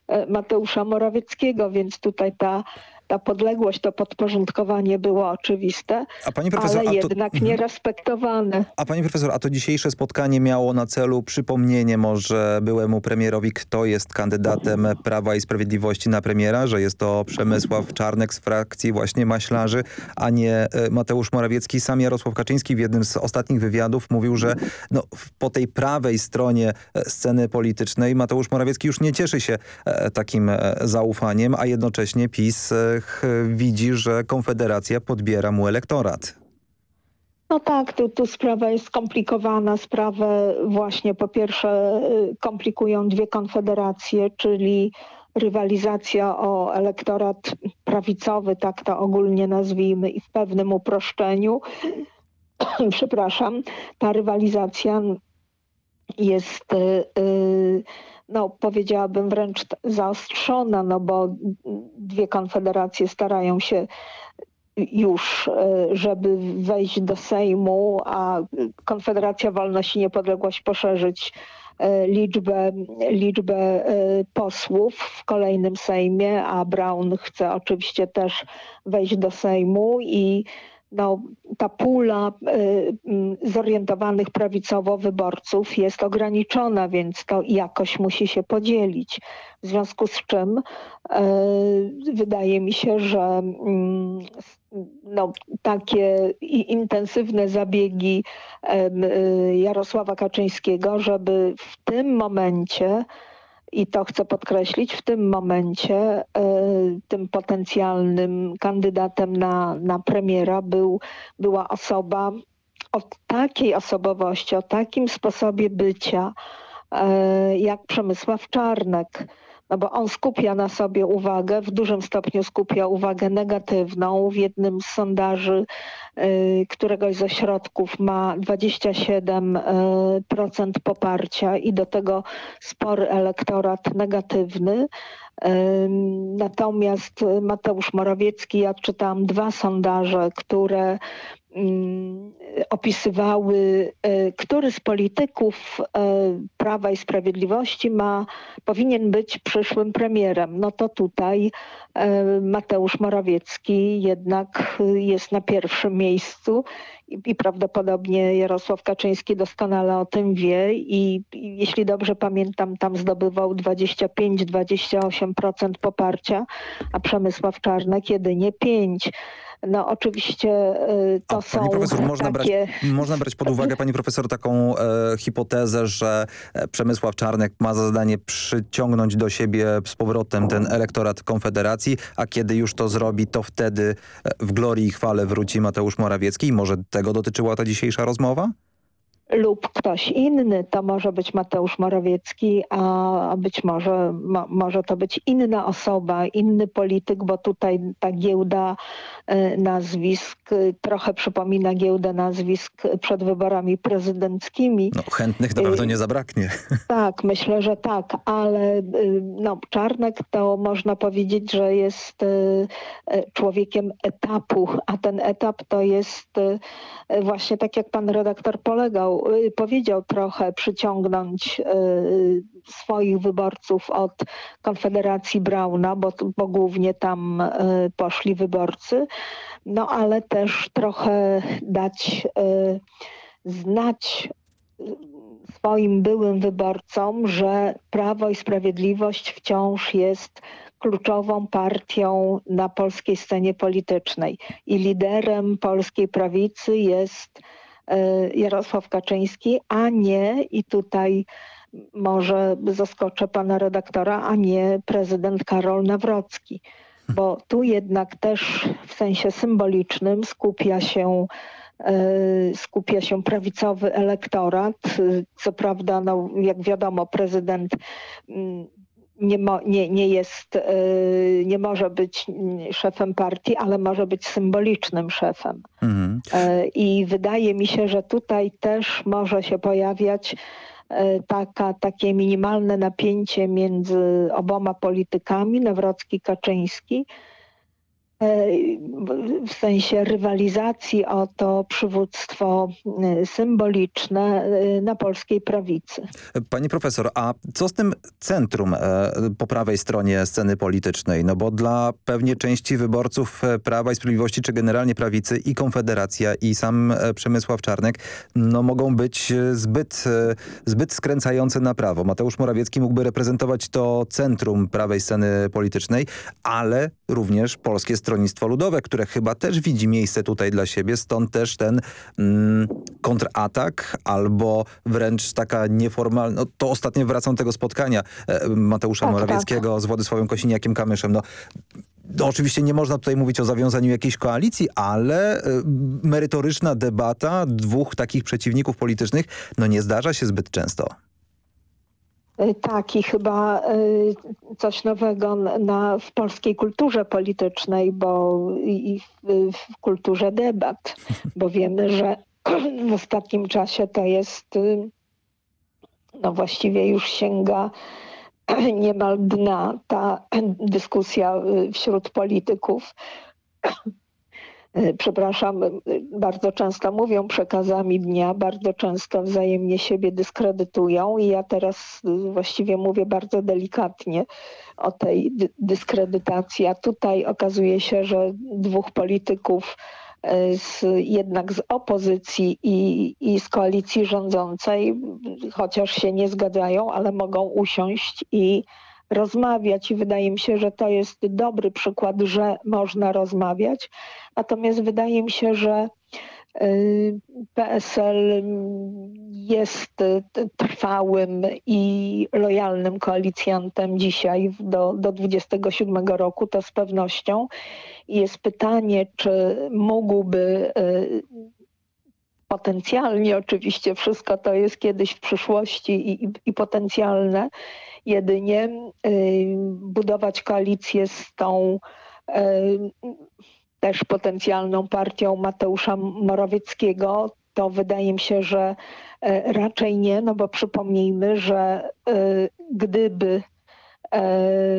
e, Mateusza Morawieckiego, więc tutaj ta, ta podległość, to podporządkowanie było oczywiste, profesor, ale to- jednak Mhm. nierespektowane. A pani profesor, a to dzisiejsze spotkanie miało na celu przypomnienie może byłemu premierowi, kto jest kandydatem Prawa i Sprawiedliwości na premiera, że jest to Przemysław Czarnek z frakcji właśnie Maślarzy, a nie e, Mateusz Morawiecki. Sam Jarosław Kaczyński w jednym z ostatnich wywiadów mówił, że no, po tej prawej stronie e, sceny politycznej Mateusz Morawiecki już nie cieszy się e, takim zaufaniem, a jednocześnie PiS widzi, że Konfederacja podbiera mu elektorat. No tak, tu, tu sprawa jest skomplikowana. Sprawę właśnie po pierwsze y, komplikują dwie konfederacje, czyli rywalizacja o elektorat prawicowy, tak to ogólnie nazwijmy, i w pewnym uproszczeniu, przepraszam, ta rywalizacja jest, y, y, no powiedziałabym wręcz zaostrzona, no bo dwie konfederacje starają się już, e, żeby wejść do Sejmu, a Konfederacja Wolność i Niepodległość poszerzyć e, liczbę, liczbę e, posłów w kolejnym Sejmie, a Brown chce oczywiście też wejść do Sejmu i no, ta pula e, m, zorientowanych prawicowo wyborców jest ograniczona, więc to jakoś musi się podzielić. W związku z czym e, wydaje mi się, że mm, no, takie intensywne zabiegi y, Jarosława Kaczyńskiego, żeby w tym momencie i to chcę podkreślić, w tym momencie e, tym potencjalnym kandydatem na, na premiera był, była osoba o takiej osobowości, o takim sposobie bycia, e, jak Przemysław Czarnek. No bo on skupia na sobie uwagę, w dużym stopniu skupia uwagę negatywną. W jednym z sondaży y, któregoś z ośrodków ma 27% poparcia i do tego spory elektorat negatywny. Natomiast Mateusz Morawiecki, ja czytałam dwa sondaże, które opisywały, y, który z polityków y, Prawa i Sprawiedliwości ma, powinien być przyszłym premierem. No to tutaj y, Mateusz Morawiecki jednak jest na pierwszym miejscu i, i prawdopodobnie Jarosław Kaczyński doskonale o tym wie i, i jeśli dobrze pamiętam, tam zdobywał 25-28% poparcia, a Przemysław Czarnek jedynie 5%. No oczywiście y, to są Pani profesor, można, takie... brać, można brać pod uwagę, pani profesor, taką e, hipotezę, że e, Przemysław Czarnek ma za zadanie przyciągnąć do siebie z powrotem ten elektorat Konfederacji, a kiedy już to zrobi, to wtedy e, w glorii i chwale wróci Mateusz Morawiecki i może tego dotyczyła ta dzisiejsza rozmowa? Lub ktoś inny, to może być Mateusz Morawiecki, a być może mo, może to być inna osoba, inny polityk, bo tutaj ta giełda e, nazwisk trochę przypomina giełdę nazwisk przed wyborami prezydenckimi. No, chętnych na pewno nie zabraknie. Tak, myślę, że tak, ale y, no, Czarnek to można powiedzieć, że jest y, y, człowiekiem etapu, a ten etap to jest y, y, właśnie tak jak pan redaktor polegał, y, powiedział trochę przyciągnąć y, swoich wyborców od Konfederacji Brauna, bo, bo głównie tam y, poszli wyborcy, no ale też trochę dać y, znać swoim byłym wyborcom, że Prawo i Sprawiedliwość wciąż jest kluczową partią na polskiej scenie politycznej i liderem polskiej prawicy jest Jarosław Kaczyński, a nie i tutaj może zaskoczę pana redaktora, a nie prezydent Karol Nawrocki. Bo tu jednak też w sensie symbolicznym skupia się skupia się prawicowy elektorat. Co prawda, no, jak wiadomo, prezydent mm, nie, mo, nie, nie jest, nie może być szefem partii, ale może być symbolicznym szefem. Mhm. I wydaje mi się, że tutaj też może się pojawiać taka, takie minimalne napięcie między oboma politykami, Nawrocki-Kaczyński, E, w sensie rywalizacji o to przywództwo e, symboliczne e, na polskiej prawicy. Pani profesor, a co z tym centrum po prawej stronie sceny politycznej? No bo dla pewnie części wyborców Prawa i Sprawiedliwości, czy generalnie prawicy i Konfederacja i sam Przemysław Czarnek no mogą być zbyt, zbyt skręcające na prawo. Mateusz Morawiecki mógłby reprezentować to centrum prawej sceny politycznej, ale również polskie Stronnictwo Ludowe, które chyba też widzi miejsce tutaj dla siebie, stąd też ten mm, kontratak albo wręcz taka nieformalna, no, to ostatnio wracam do tego spotkania e, Mateusza tak, Morawieckiego tak. z Władysławem Kosiniakiem-Kamyszem. No, no, oczywiście nie można tutaj mówić o zawiązaniu jakiejś koalicji, ale y, merytoryczna debata dwóch takich przeciwników politycznych no nie zdarza się zbyt często. Y, tak, i chyba y, coś nowego na, w polskiej kulturze politycznej, bo i w, w kulturze debat, bo wiemy, że w ostatnim czasie to jest, y, no właściwie już sięga niemal dna ta dyskusja wśród polityków. E, przepraszam, e, bardzo często mówią przekazami dnia, bardzo często wzajemnie siebie dyskredytują i ja teraz e, właściwie mówię bardzo delikatnie o tej dyskredytacji, a tutaj okazuje się, że dwóch polityków z, jednak z opozycji i, i z koalicji rządzącej, chociaż się nie zgadzają, ale mogą usiąść i rozmawiać i wydaje mi się, że to jest dobry przykład, że można rozmawiać. Natomiast wydaje mi się, że y, PSL jest trwałym i lojalnym koalicjantem dzisiaj do, do 27 roku, to z pewnością. Jest pytanie, czy mógłby y, potencjalnie, oczywiście wszystko to jest kiedyś w przyszłości i, i, i potencjalne, jedynie y, budować koalicję z tą y, też potencjalną partią Mateusza Morawieckiego, to wydaje mi się, że y, raczej nie, no bo przypomnijmy, że gdyby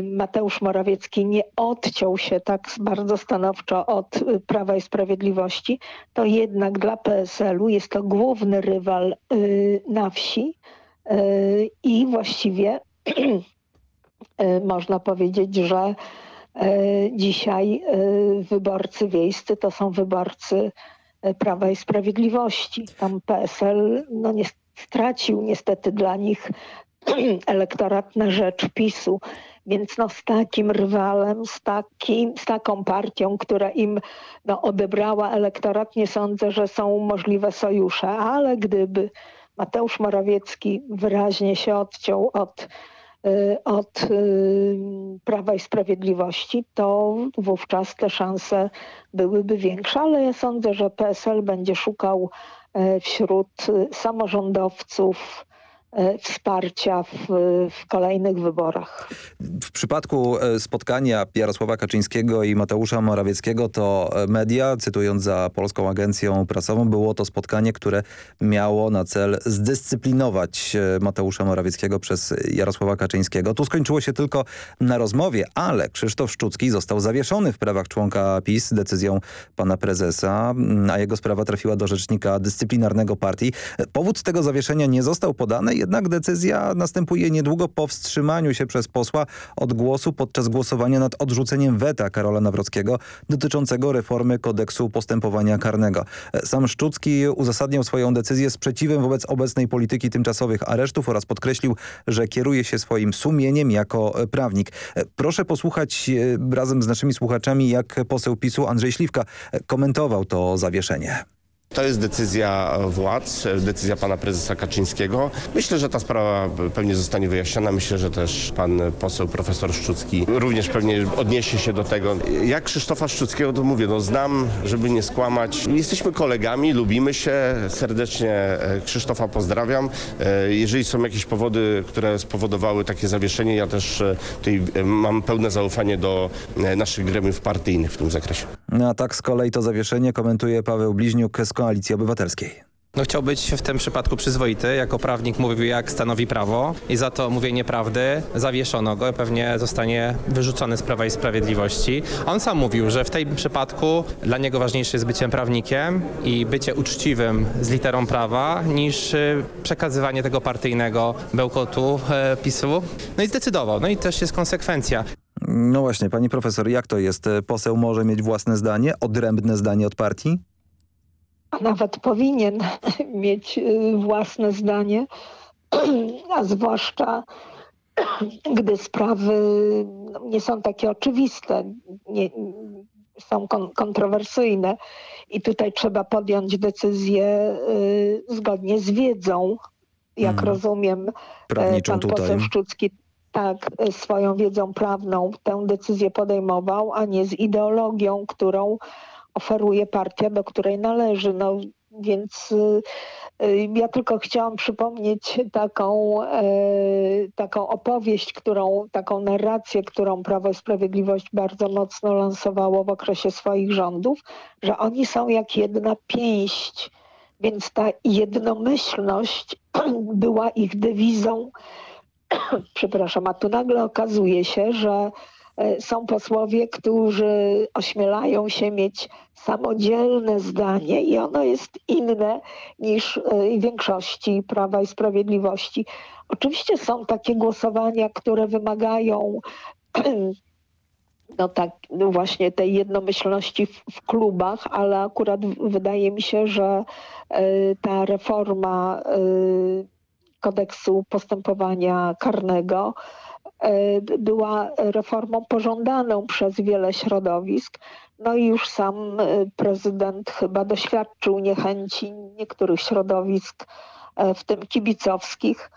Mateusz Morawiecki nie odciął się tak bardzo stanowczo od Prawa i Sprawiedliwości, to jednak dla PSL-u jest to główny rywal na wsi i właściwie E, można powiedzieć, że e, dzisiaj e, wyborcy wiejscy to są wyborcy Prawa i Sprawiedliwości. Tam PSL no, nie, stracił niestety dla nich elektorat na rzecz PiSu. Więc no, z takim rywalem, z, takim, z taką partią, która im no, odebrała elektorat, nie sądzę, że są możliwe sojusze. Ale gdyby Mateusz Morawiecki wyraźnie się odciął od Y, od y, Prawa i Sprawiedliwości, to wówczas te szanse byłyby większe, ale ja sądzę, że PSL będzie szukał y, wśród samorządowców, E, wsparcia w, w, kolejnych wyborach. W przypadku e, spotkania Jarosława Kaczyńskiego i Mateusza Morawieckiego to e, media, cytując za Polską Agencją Prasową, było to spotkanie, które miało na cel zdyscyplinować Mateusza Morawieckiego przez Jarosława Kaczyńskiego. Tu skończyło się tylko na rozmowie, ale Krzysztof Szczucki został zawieszony w prawach członka PiS decyzją pana prezesa, a jego sprawa trafiła do rzecznika dyscyplinarnego partii. Powód tego zawieszenia nie został podany, jednak decyzja następuje niedługo po wstrzymaniu się przez posła od głosu podczas głosowania nad odrzuceniem weta Karola Nawrockiego dotyczącego reformy kodeksu postępowania karnego. Sam Szczucki uzasadniał swoją decyzję sprzeciwem wobec obecnej polityki tymczasowych aresztów oraz podkreślił, że kieruje się swoim sumieniem jako prawnik. Proszę posłuchać razem z naszymi słuchaczami, jak poseł PiSu Andrzej Śliwka komentował to zawieszenie. To jest decyzja władz, decyzja pana prezesa Kaczyńskiego. Myślę, że ta sprawa pewnie zostanie wyjaśniona. Myślę, że też pan poseł profesor Szczucki również pewnie odniesie się do tego. Jak Krzysztofa Szczuckiego to mówię, no znam, żeby nie skłamać. Jesteśmy kolegami, lubimy się. Serdecznie Krzysztofa pozdrawiam. Jeżeli są jakieś powody, które spowodowały takie zawieszenie, ja też tutaj mam pełne zaufanie do naszych gremiów partyjnych w tym zakresie. A tak z kolei to zawieszenie komentuje Paweł Bliźniuk z Koalicji Obywatelskiej. No chciał być w tym przypadku przyzwoity. Jako prawnik mówił, jak stanowi prawo i za to mówienie prawdy zawieszono go. Pewnie zostanie wyrzucony z Prawa i Sprawiedliwości. On sam mówił, że w tym przypadku dla niego ważniejsze jest bycie prawnikiem i bycie uczciwym z literą prawa niż przekazywanie tego partyjnego bełkotu e, PiSu. No i zdecydował. No i też jest konsekwencja. No właśnie, pani profesor, jak to jest? Poseł może mieć własne zdanie, odrębne zdanie od partii? A nawet powinien mieć własne zdanie, a zwłaszcza gdy sprawy nie są takie oczywiste, nie, są kon kontrowersyjne i tutaj trzeba podjąć decyzję y, zgodnie z wiedzą, jak hmm. rozumiem Prawniczą pan tutaj. poseł Szczucki tak swoją wiedzą prawną tę decyzję podejmował, a nie z ideologią, którą oferuje partia, do której należy. No więc y, ja tylko chciałam przypomnieć taką, y, taką opowieść, którą, taką narrację, którą Prawo i Sprawiedliwość bardzo mocno lansowało w okresie swoich rządów, że oni są jak jedna pięść. Więc ta jednomyślność była ich dewizą przepraszam, a tu nagle okazuje się, że są posłowie, którzy ośmielają się mieć samodzielne zdanie i ono jest inne niż w większości Prawa i Sprawiedliwości. Oczywiście są takie głosowania, które wymagają no tak, no właśnie tej jednomyślności w, w, klubach, ale akurat wydaje mi się, że y, ta reforma y, kodeksu postępowania karnego była reformą pożądaną przez wiele środowisk. No i już sam prezydent chyba doświadczył niechęci niektórych środowisk, w tym kibicowskich,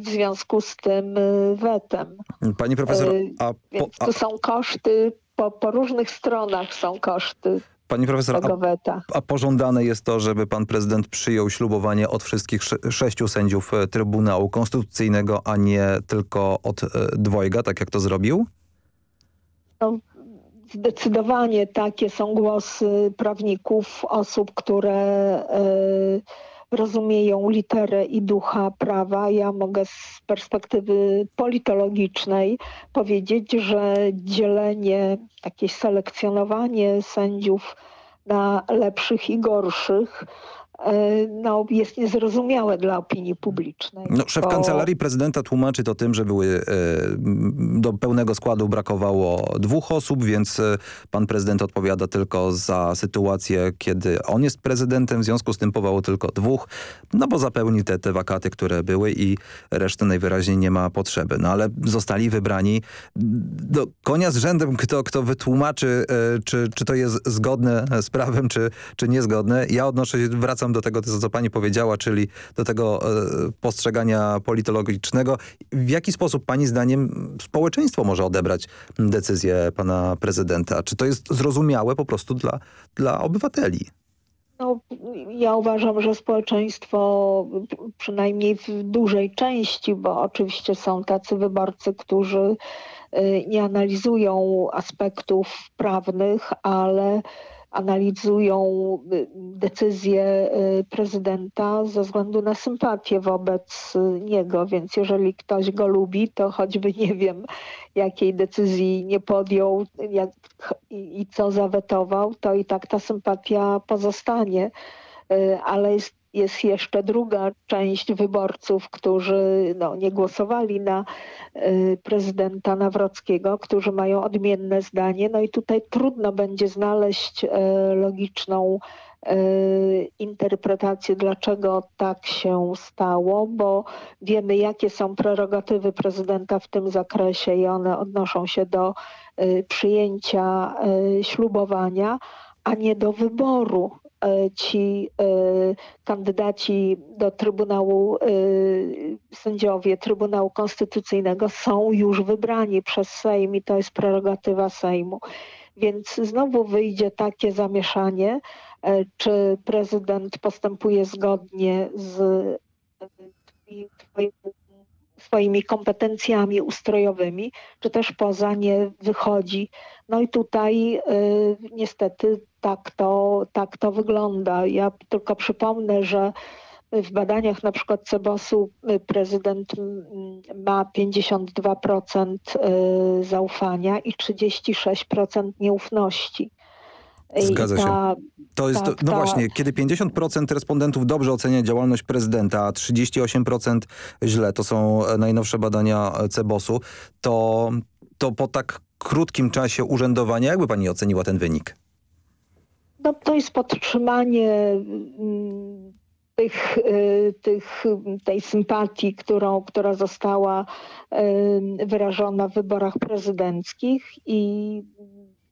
w związku z tym wetem. Pani profesor, a, po, Więc tu są koszty, po, po różnych stronach są koszty Pani profesor, a, a, pożądane jest to, żeby pan prezydent przyjął ślubowanie od wszystkich sze sześciu sędziów Trybunału Konstytucyjnego, a nie tylko od e, dwojga, tak jak to zrobił? No, zdecydowanie takie są głosy prawników, osób, które e, rozumieją literę i ducha prawa. Ja mogę z perspektywy politologicznej powiedzieć, że dzielenie, takie selekcjonowanie sędziów na lepszych i gorszych no, jest niezrozumiałe dla opinii publicznej. No, szef bo... Kancelarii Prezydenta tłumaczy to tym, że były e, do pełnego składu brakowało dwóch osób, więc e, pan prezydent odpowiada tylko za sytuację, kiedy on jest prezydentem, w związku z tym powołało tylko dwóch, no bo zapełni te, te wakaty, które były i reszty najwyraźniej nie ma potrzeby. No ale zostali wybrani do konia z rzędem, kto, kto wytłumaczy, e, czy, czy to jest zgodne z prawem, czy, czy niezgodne. Ja odnoszę się, wracam do tego, co pani powiedziała, czyli do tego e, postrzegania politologicznego. W jaki sposób pani zdaniem społeczeństwo może odebrać decyzję pana prezydenta? Czy to jest zrozumiałe po prostu dla, dla obywateli? No, ja uważam, że społeczeństwo przynajmniej w dużej części, bo oczywiście są tacy wyborcy, którzy nie analizują aspektów prawnych, ale analizują decyzje prezydenta ze względu na sympatię wobec niego, więc jeżeli ktoś go lubi, to choćby nie wiem, jakiej decyzji nie podjął jak, i, i co zawetował, to i tak ta sympatia pozostanie ale jest jest jeszcze druga część wyborców, którzy no, nie głosowali na y, prezydenta Nawrockiego, którzy mają odmienne zdanie. No i tutaj trudno będzie znaleźć y, logiczną y, interpretację, dlaczego tak się stało, bo wiemy, jakie są prerogatywy prezydenta w tym zakresie i one odnoszą się do przyjęcia ślubowania, a nie do wyboru ci e, kandydaci do Trybunału, e, sędziowie Trybunału Konstytucyjnego są już wybrani przez Sejm i to jest prerogatywa Sejmu. Więc znowu wyjdzie takie zamieszanie, czy prezydent postępuje zgodnie z swoimi kompetencjami ustrojowymi, czy też poza nie wychodzi. No i tutaj niestety tak to, tak to wygląda. Ja tylko przypomnę, że w badaniach na przykład Cebosu y, prezydent ma 52% y, zaufania i 36% nieufności. Zgadza się. To jest, tak, no ta... właśnie, kiedy 50% respondentów dobrze ocenia działalność prezydenta, a 38% źle, to są najnowsze badania Cebosu, to, to po tak krótkim czasie urzędowania, jakby pani oceniła ten wynik? No, to jest podtrzymanie mm, tych, y, tych, tej sympatii, którą, która została wyrażona w wyborach prezydenckich i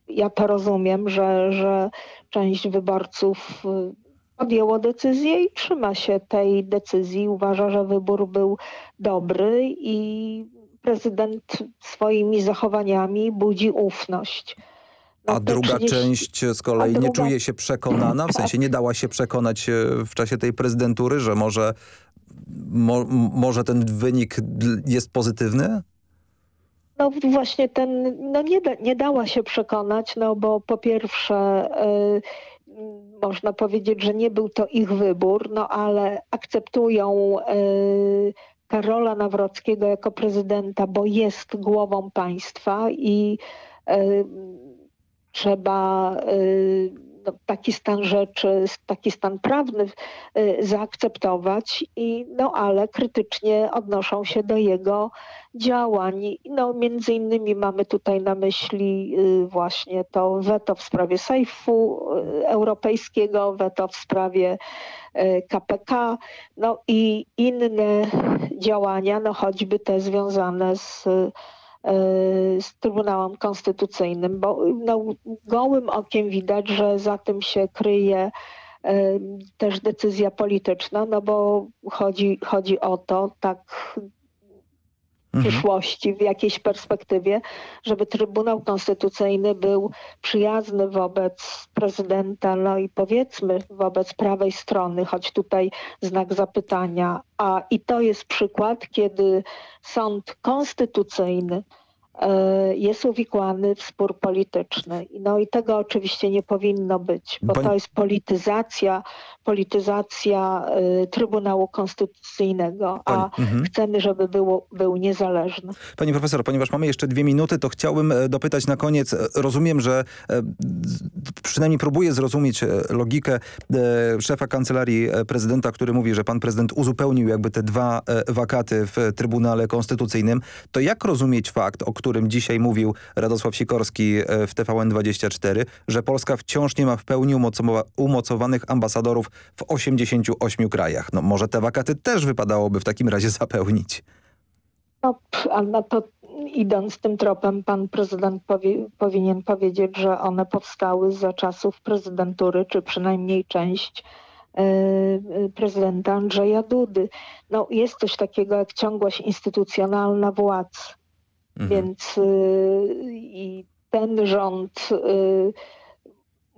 ja to rozumiem, że, że część wyborców y, podjęło decyzję i trzyma się tej decyzji. Uważa, że wybór był dobry i prezydent swoimi zachowaniami budzi ufność. A druga część z kolei druga... nie czuje się przekonana, w sensie nie dała się przekonać e, w czasie tej prezydentury, że może, mo, może ten wynik jest pozytywny? No właśnie ten, no nie, da, nie dała się przekonać, no bo po pierwsze y, można powiedzieć, że nie był to ich wybór, no ale akceptują y, Karola Nawrockiego jako prezydenta, bo jest głową państwa i y, trzeba y, no, taki stan rzeczy, taki stan prawny y, zaakceptować, i, no ale krytycznie odnoszą się do jego działań. No, między innymi mamy tutaj na myśli y, właśnie to weto w sprawie sejfu europejskiego, weto w sprawie KPK, no i inne działania, no choćby te związane z z Trybunałem Konstytucyjnym, bo no, gołym okiem widać, że za tym się kryje e, też decyzja polityczna, no bo chodzi, chodzi o to, tak. Przyszłości, w jakiejś perspektywie, żeby Trybunał Konstytucyjny był przyjazny wobec prezydenta, no i powiedzmy wobec prawej strony, choć tutaj znak zapytania. A i to jest przykład, kiedy sąd konstytucyjny jest uwikłany w spór polityczny. No i tego oczywiście nie powinno być, bo Pani... to jest polityzacja, polityzacja y, Trybunału Konstytucyjnego, Pani... a mhm. chcemy, żeby było, był niezależny. Pani profesor, ponieważ mamy jeszcze dwie minuty, to chciałbym e, dopytać na koniec. Rozumiem, że przynajmniej próbuję zrozumieć logikę szefa Kancelarii Prezydenta, który mówi, że pan prezydent uzupełnił jakby te dwa wakaty w Trybunale Konstytucyjnym. To jak rozumieć fakt, o którym dzisiaj mówił Radosław Sikorski e, w TVN24, że Polska wciąż nie ma w pełni umocowanych ambasadorów w 88 krajach. No może te wakaty też wypadałoby w takim razie zapełnić. No, a na to idąc tym tropem, pan prezydent powinien powiedzieć, że one powstały za czasów prezydentury, czy przynajmniej część yy, prezydenta Andrzeja Dudy. No, jest coś takiego jak ciągłość instytucjonalna władz. Mhm. Więc y, i ten rząd y,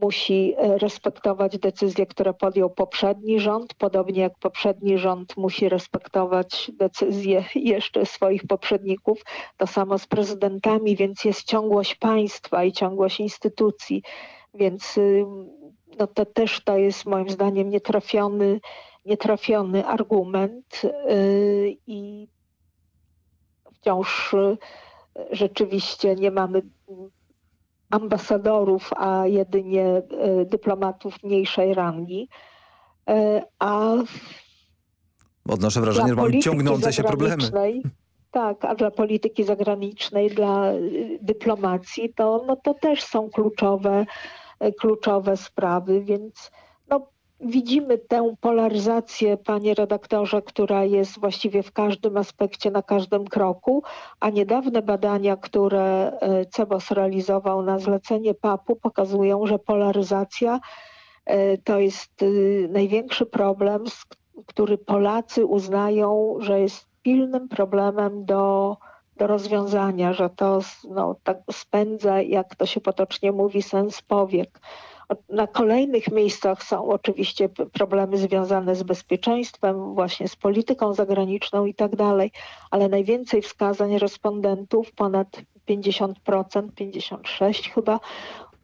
musi respektować decyzje, które podjął poprzedni rząd, podobnie jak poprzedni rząd musi respektować decyzje jeszcze swoich poprzedników. To samo z prezydentami, więc jest ciągłość państwa i ciągłość instytucji. Więc y, no to też to jest moim zdaniem nietrafiony, nietrafiony argument i wciąż rzeczywiście nie mamy ambasadorów, a jedynie e, dyplomatów mniejszej rangi. E, A Odnoszę wrażenie, że mamy ciągnące się problemy. Tak, a dla polityki zagranicznej, dla y, dyplomacji, to, no, to też są kluczowe, kluczowe sprawy, więc widzimy tę polaryzację, panie redaktorze, która jest właściwie w każdym aspekcie, na każdym kroku, a niedawne badania, które y, CEBOS realizował na zlecenie PAP-u pokazują, że polaryzacja y, to jest y, największy problem, który Polacy uznają, że jest pilnym problemem do, do rozwiązania, że to no, tak spędza, jak to się potocznie mówi, sens powiek. Na kolejnych miejscach są oczywiście problemy związane z bezpieczeństwem, właśnie z polityką zagraniczną i tak dalej, ale najwięcej wskazań respondentów, ponad 50%, 56 chyba,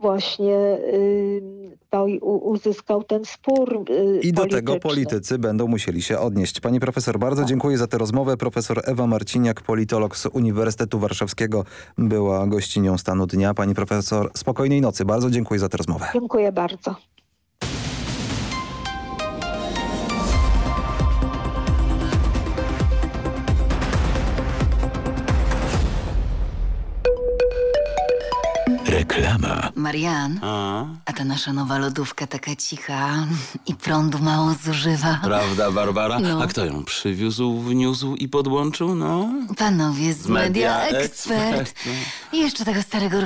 właśnie y, to uzyskał ten spór y, I do tego politycy będą musieli się odnieść. Pani profesor, bardzo dziękuję za tę rozmowę. Profesor Ewa Marciniak, politolog z Uniwersytetu Warszawskiego, była gościnią stanu dnia. Pani profesor, spokojnej nocy. Bardzo dziękuję za tę rozmowę. Dziękuję bardzo. Marian, a ta nasza nowa lodówka taka cicha i prądu mało zużywa. Prawda, Barbara? No. A kto ją przywiózł, wniósł i podłączył? No? Panowie z, Z Media Media Expert. Expert, I jeszcze tego starego